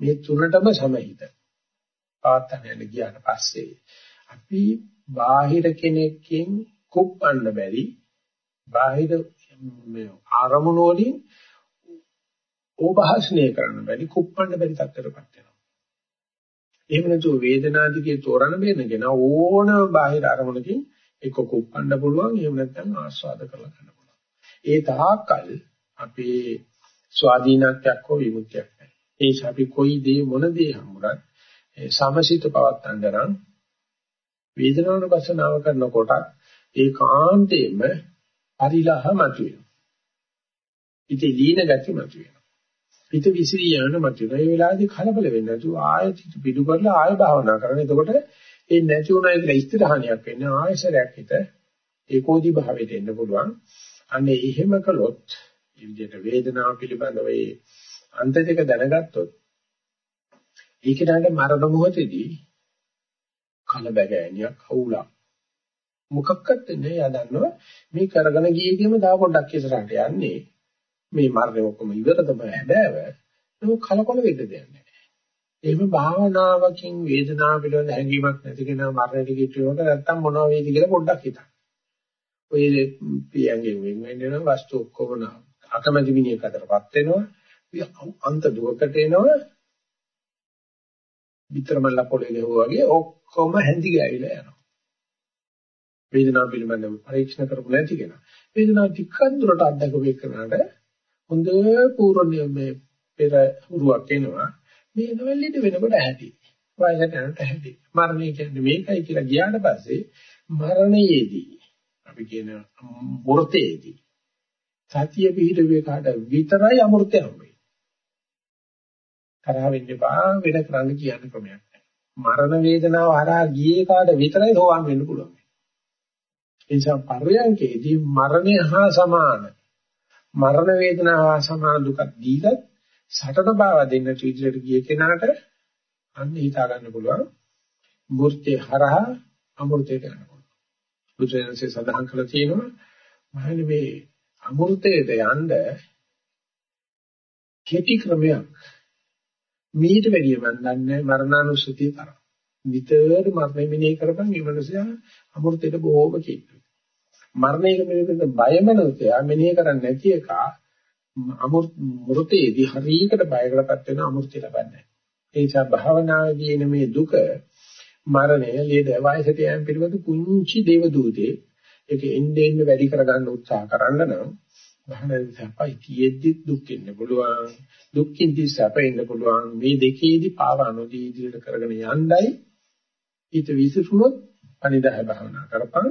මේ තුනටම සමහිත. පාත්තනයට ගියාට පස්සේ අපි බාහිර කෙනෙක්ගෙන් කුප්පන්න බැරි බාහිර ආරමුණු වලින් ඕභාෂණය කරන්න බැරි කුප්පන්න බැරි තත්ත්වයකටපත් වෙනවා. එහෙම නැතුව වේදනාදිගේ තෝරන බේනගෙන ඕනම බාහිර අරමුණකින් එක්ක කුප්පන්න පුළුවන් එහෙම නැත්නම් ආස්වාද කරලා ගන්න පුළුවන්. ඒ තාක්කල් අපේ ස්වාධීනත්වයක් හෝ විමුක්තියක් නැහැ. ඒ නිසා අපි කොයි දේ මොන දේ හම්බුනත් සමසිත පවත්තන්න නම් වේදනාවන වසනාව කරනකොට ඒකාන්තයෙන්ම පරිලහ මතුවෙනවා. ඉතින් දීන ගති මතුවෙනවා. හිත විසිරී යන මතුවෙනවා. ඒ වෙලාවේදී කලබල වෙන්නේ නැතුව ආයෙත් පිටු කරලා ආයෙ භාවනා කරන. එතකොට ඒ නැති උනායි කියලා ස්ථිරහණියක් වෙන්නේ ආයසරයක් හිත ඒකෝදි භාවයට එන්න පුළුවන්. අනේ එහෙම කළොත් මේ විදිහට වේදනාව පිළිබඳව ඒ අන්ත දෙක දැනගත්තොත් ඒකේ මරණ මොහොතේදී කලබගෑනියක් හවුලක් මොකක්වත් නෑ යදන්නවා මේ කරගෙන ගියේදීම තව පොඩ්ඩක් ඉස්සරහට යන්නේ මේ මරණය ඔක්කොම ඉවර තමයි හැබෑව ඒක කලකොල වෙන්න දෙයක් නෑ එහෙම භාවනාවකින් වේදනාව පිළිබඳ හැඟීමක් නැති කෙනා මරණයට කිට්ටුවකට නැත්තම් මොනවා වේද කියලා පොඩ්ඩක් හිතන්න. ඔය පියංගෙන් වෙන වෙන වස්තු ඔක්කොම අකමැති මිනිහෙක් අතරපත් වෙනවා. අන්ත දුකකට එනවා. විතරමල්ල පොළේ ගහුවා වගේ ඔක්කොම හැඳි ගෑවිලා යනවා. වේදනාව පිළිබඳව පරීක්ෂණ කරපු නැති කෙනා. වේදනාව ටිකක් දුරට අත්දකපු එකනට හොඳ පූර්ව මේ පෙර උරුවක් එනවා. මේ නොවැල්ලිට වෙනකොට ඇති. වයසට යනකොට ඇති. මරණය කියන්නේ මේකයි කියලා ගියාට පස්සේ මරණයේදී අපි කියන මූර්තයේදී සතිය පිහිටුවේ කාට විතරයි අමෘතය හම්බෙන්නේ. තරහ වෙන්න බා වෙන කරන්න කියන්න ක්‍රමයක් නැහැ. මරණ වේදනාව හරහා ගියේ කාට විතරයි සෝවන් වෙන්න පුළුවන්. ඒ නිසා පරයන්කේදී මරණය හා සමාන මරණ වේදනාව හා සමාන දුකක් දීලත් සටන බව දෙන්න විදිහට ගිය කෙනාට අන්න හිතා ගන්න පුළුවන් මූර්තිය හරහා අමෘතයට යන්න පුළුවන්. බුදුරජාණන්සේ සඳහන් කළා තියෙනවා මහණෙනි මේ අමෘතයට යන්න කෙටි ක්‍රමයක් මීට වැඩිය මන් දන්නේ මරණානුස්සතිය තරම්. විතර මරණය මෙනෙහි කරපන් මේ මනුස්සයා අමෘතයට බොහෝම කිට්ටුයි. මරණයක පිළිබඳ බයමනෝතයා මෙනෙහි කරන්නේ නැති එකා අමෘතයේදී හරියකට බයකටපත් වෙන අමෘතය ලබන්නේ. ඒ නිසා භාවනාවේදී එන මේ දුක මරණය ලේද වයසට යෑම පිළිබඳ කුංචි දේව දූතේ ඒක එන්නේ එන්නේ වැඩි කරගන්න උත්සාහ කරන්න නම් භාවනාවේ සපයි කියෙද්දි දුක් ඉන්න පුළුවන්. දුක්ඛින්දි සැපෙන්න පුළුවන්. මේ දෙකේදී පාව අනුදී ඉදිරියට කරගෙන යන්නයි. ඊට විසිරුනොත් අනිදාය භාවනා කරපන්.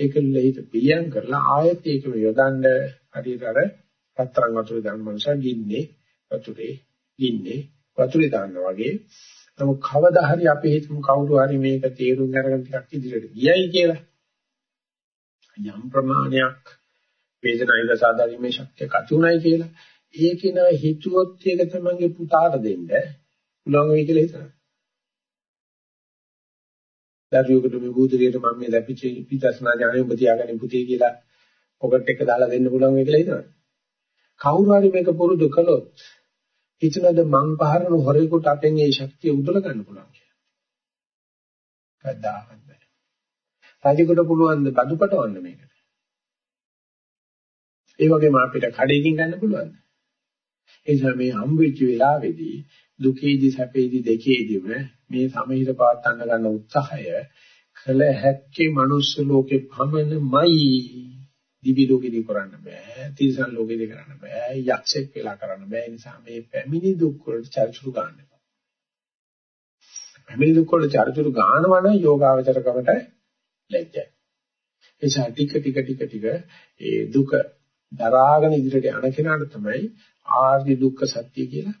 ඒකෙල්ල හිත පිළියම් කරලා ආයෙත් ඒකම යොදන්න හරියට අර රත්තරන් වතුරේ දාන මනුස්සයා ගින්නේ වතුරේ ගින්නේ වතුරේ දානවා වගේ. නමුත් කවදා හරි අපි හිතමු කවුරු හරි මේක තේරුම් අරගෙන ටිකක් ඉදිරියට ගියයි කියලා. යම් ප්‍රමාණයක් වේදනායක සාධාරීමේ ශක්තිය කතුණයි කියලා. ඒක නා හිතුවොත් ඒක තමන්ගේ පුතාට දෙන්න පුළුවන් වෙයි කියලා හිතනවා. දරුවෙකුට මේ බුදුරියට මම මේ ලැබිච්ච විදර්ශනා ඥානෙ ඔබ තියාගන්න පුතේ කියලා පොකට් එක දාලා දෙන්න පුළුවන් වෙයි කියලා හිතනවා. කවුරු හරි මේක පුරුදු කළොත් හිතනද මං පහරන හොරෙකුට අපෙන් ඒ ශක්තිය උදල ගන්න පුළුවන් කියලා. කද්දාවත් බෑ. රජෙකුට පුළුවන් ද බදු පටවන්න මේකට. ඒ වගේම අපිට කඩේකින් ගන්න පුළුවන්. ඒ නිසා මේ හම්බෙච්ච වෙලාවේදී දුකේදී සැපේදී දෙකේදීම මේ සමහිත පාත්තන්න ගන්න උත්සාහය කළ හැක්කේ මනුස්ස ලෝකේ පමණමයි. දිවි ලෝකෙදී කරන්න බෑ තිරිසන් ලෝකෙදී කරන්න බෑ යක්ෂයෙක් වෙලා කරන්න බෑ. නිසා මේ පැමිණි දුක් වලට චරිචුරු ගන්න එපා. පැමිණි දුක් වලට චරිචුරු ගන්නවා නම් යෝගාවචරකමට ලැජ්ජයි. එසා ටික ටික ටික ටික ඒ දුක දරාගෙන ඉදිරියට යන කෙනාට තමයි ආර්ය දුක්ඛ සත්‍ය කියලා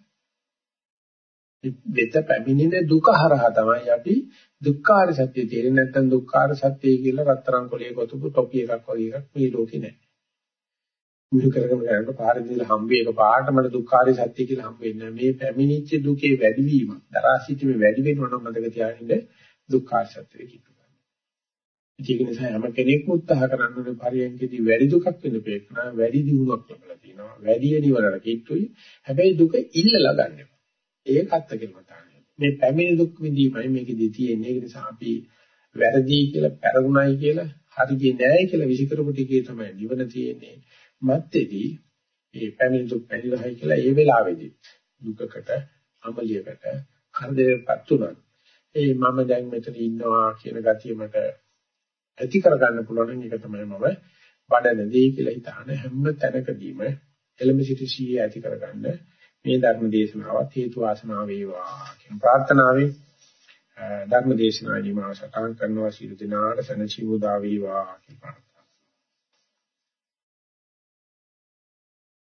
වෙත පැමිණෙන දුක හරහා තමයි අපි දුක්ඛාර සත්‍ය තේරෙන්නේ නැත්නම් දුක්ඛාර සත්‍ය කියලා රත්තරන් කොලේ කොටපු ටොපි එකක් වගේ එකක් මේ ලෝකේ නැහැ. මේ කරගෙන යනකොට පාරදීලා හම්බේ එක පාට මට දුක්ඛාර සත්‍ය කියලා හම්බ වෙන්නේ මේ පැමිණිච්ච දුකේ වැඩිවීම දරා සිටීමේ වැඩි වෙනව නම් මතක තියාගන්න දුක්ඛාර සත්‍ය කියනවා. ඒක නිසා හැම කෙනෙක්ම උත්සාහ කරන්නේ පරියන්කේදී වැඩි දුකක් වෙන පේකන වැඩි දියුණුවක් ලැබලා තියෙනවා. වැඩි නිවනට කිට්ටුයි. හැබැයි දුක ඉල්ලලා ගන්නවා. ඒකත් කෙලවතාවය. මේ පැමිණි දුක් විඳීමයි මේකෙදී තියෙන්නේ. ඒ නිසා අපි වැරදි කියලා පෙරුණයි කියලා හරියි නෑ කියලා විසිකරපු ටිකේ තමයි නිවන තියෙන්නේ. මැත්තේදී මේ පැමිණි දුක් පැනිරහයි කියලා ඒ වෙලාවේදී දුකකට අමලියකට කරදරයක්පත් උනන. ඒ මම දැන් මෙතන ඉන්නවා කියන ගතිය මට ඇති කරගන්න පුළුවන් එක තමයි මම වඩන දේ කියලා හිතාන හැම තැනකදීම එළඹ සිටි සීය ඇති කරගන්න මේ ධර්ම දේශනාවත් හේතු වාසනා වේවා කියන ප්‍රාර්ථනාවෙන් ධර්ම දේශනාවේදී මා සටහන් කරනවා සියලු දෙනාට සනචීවදා වේවා කියන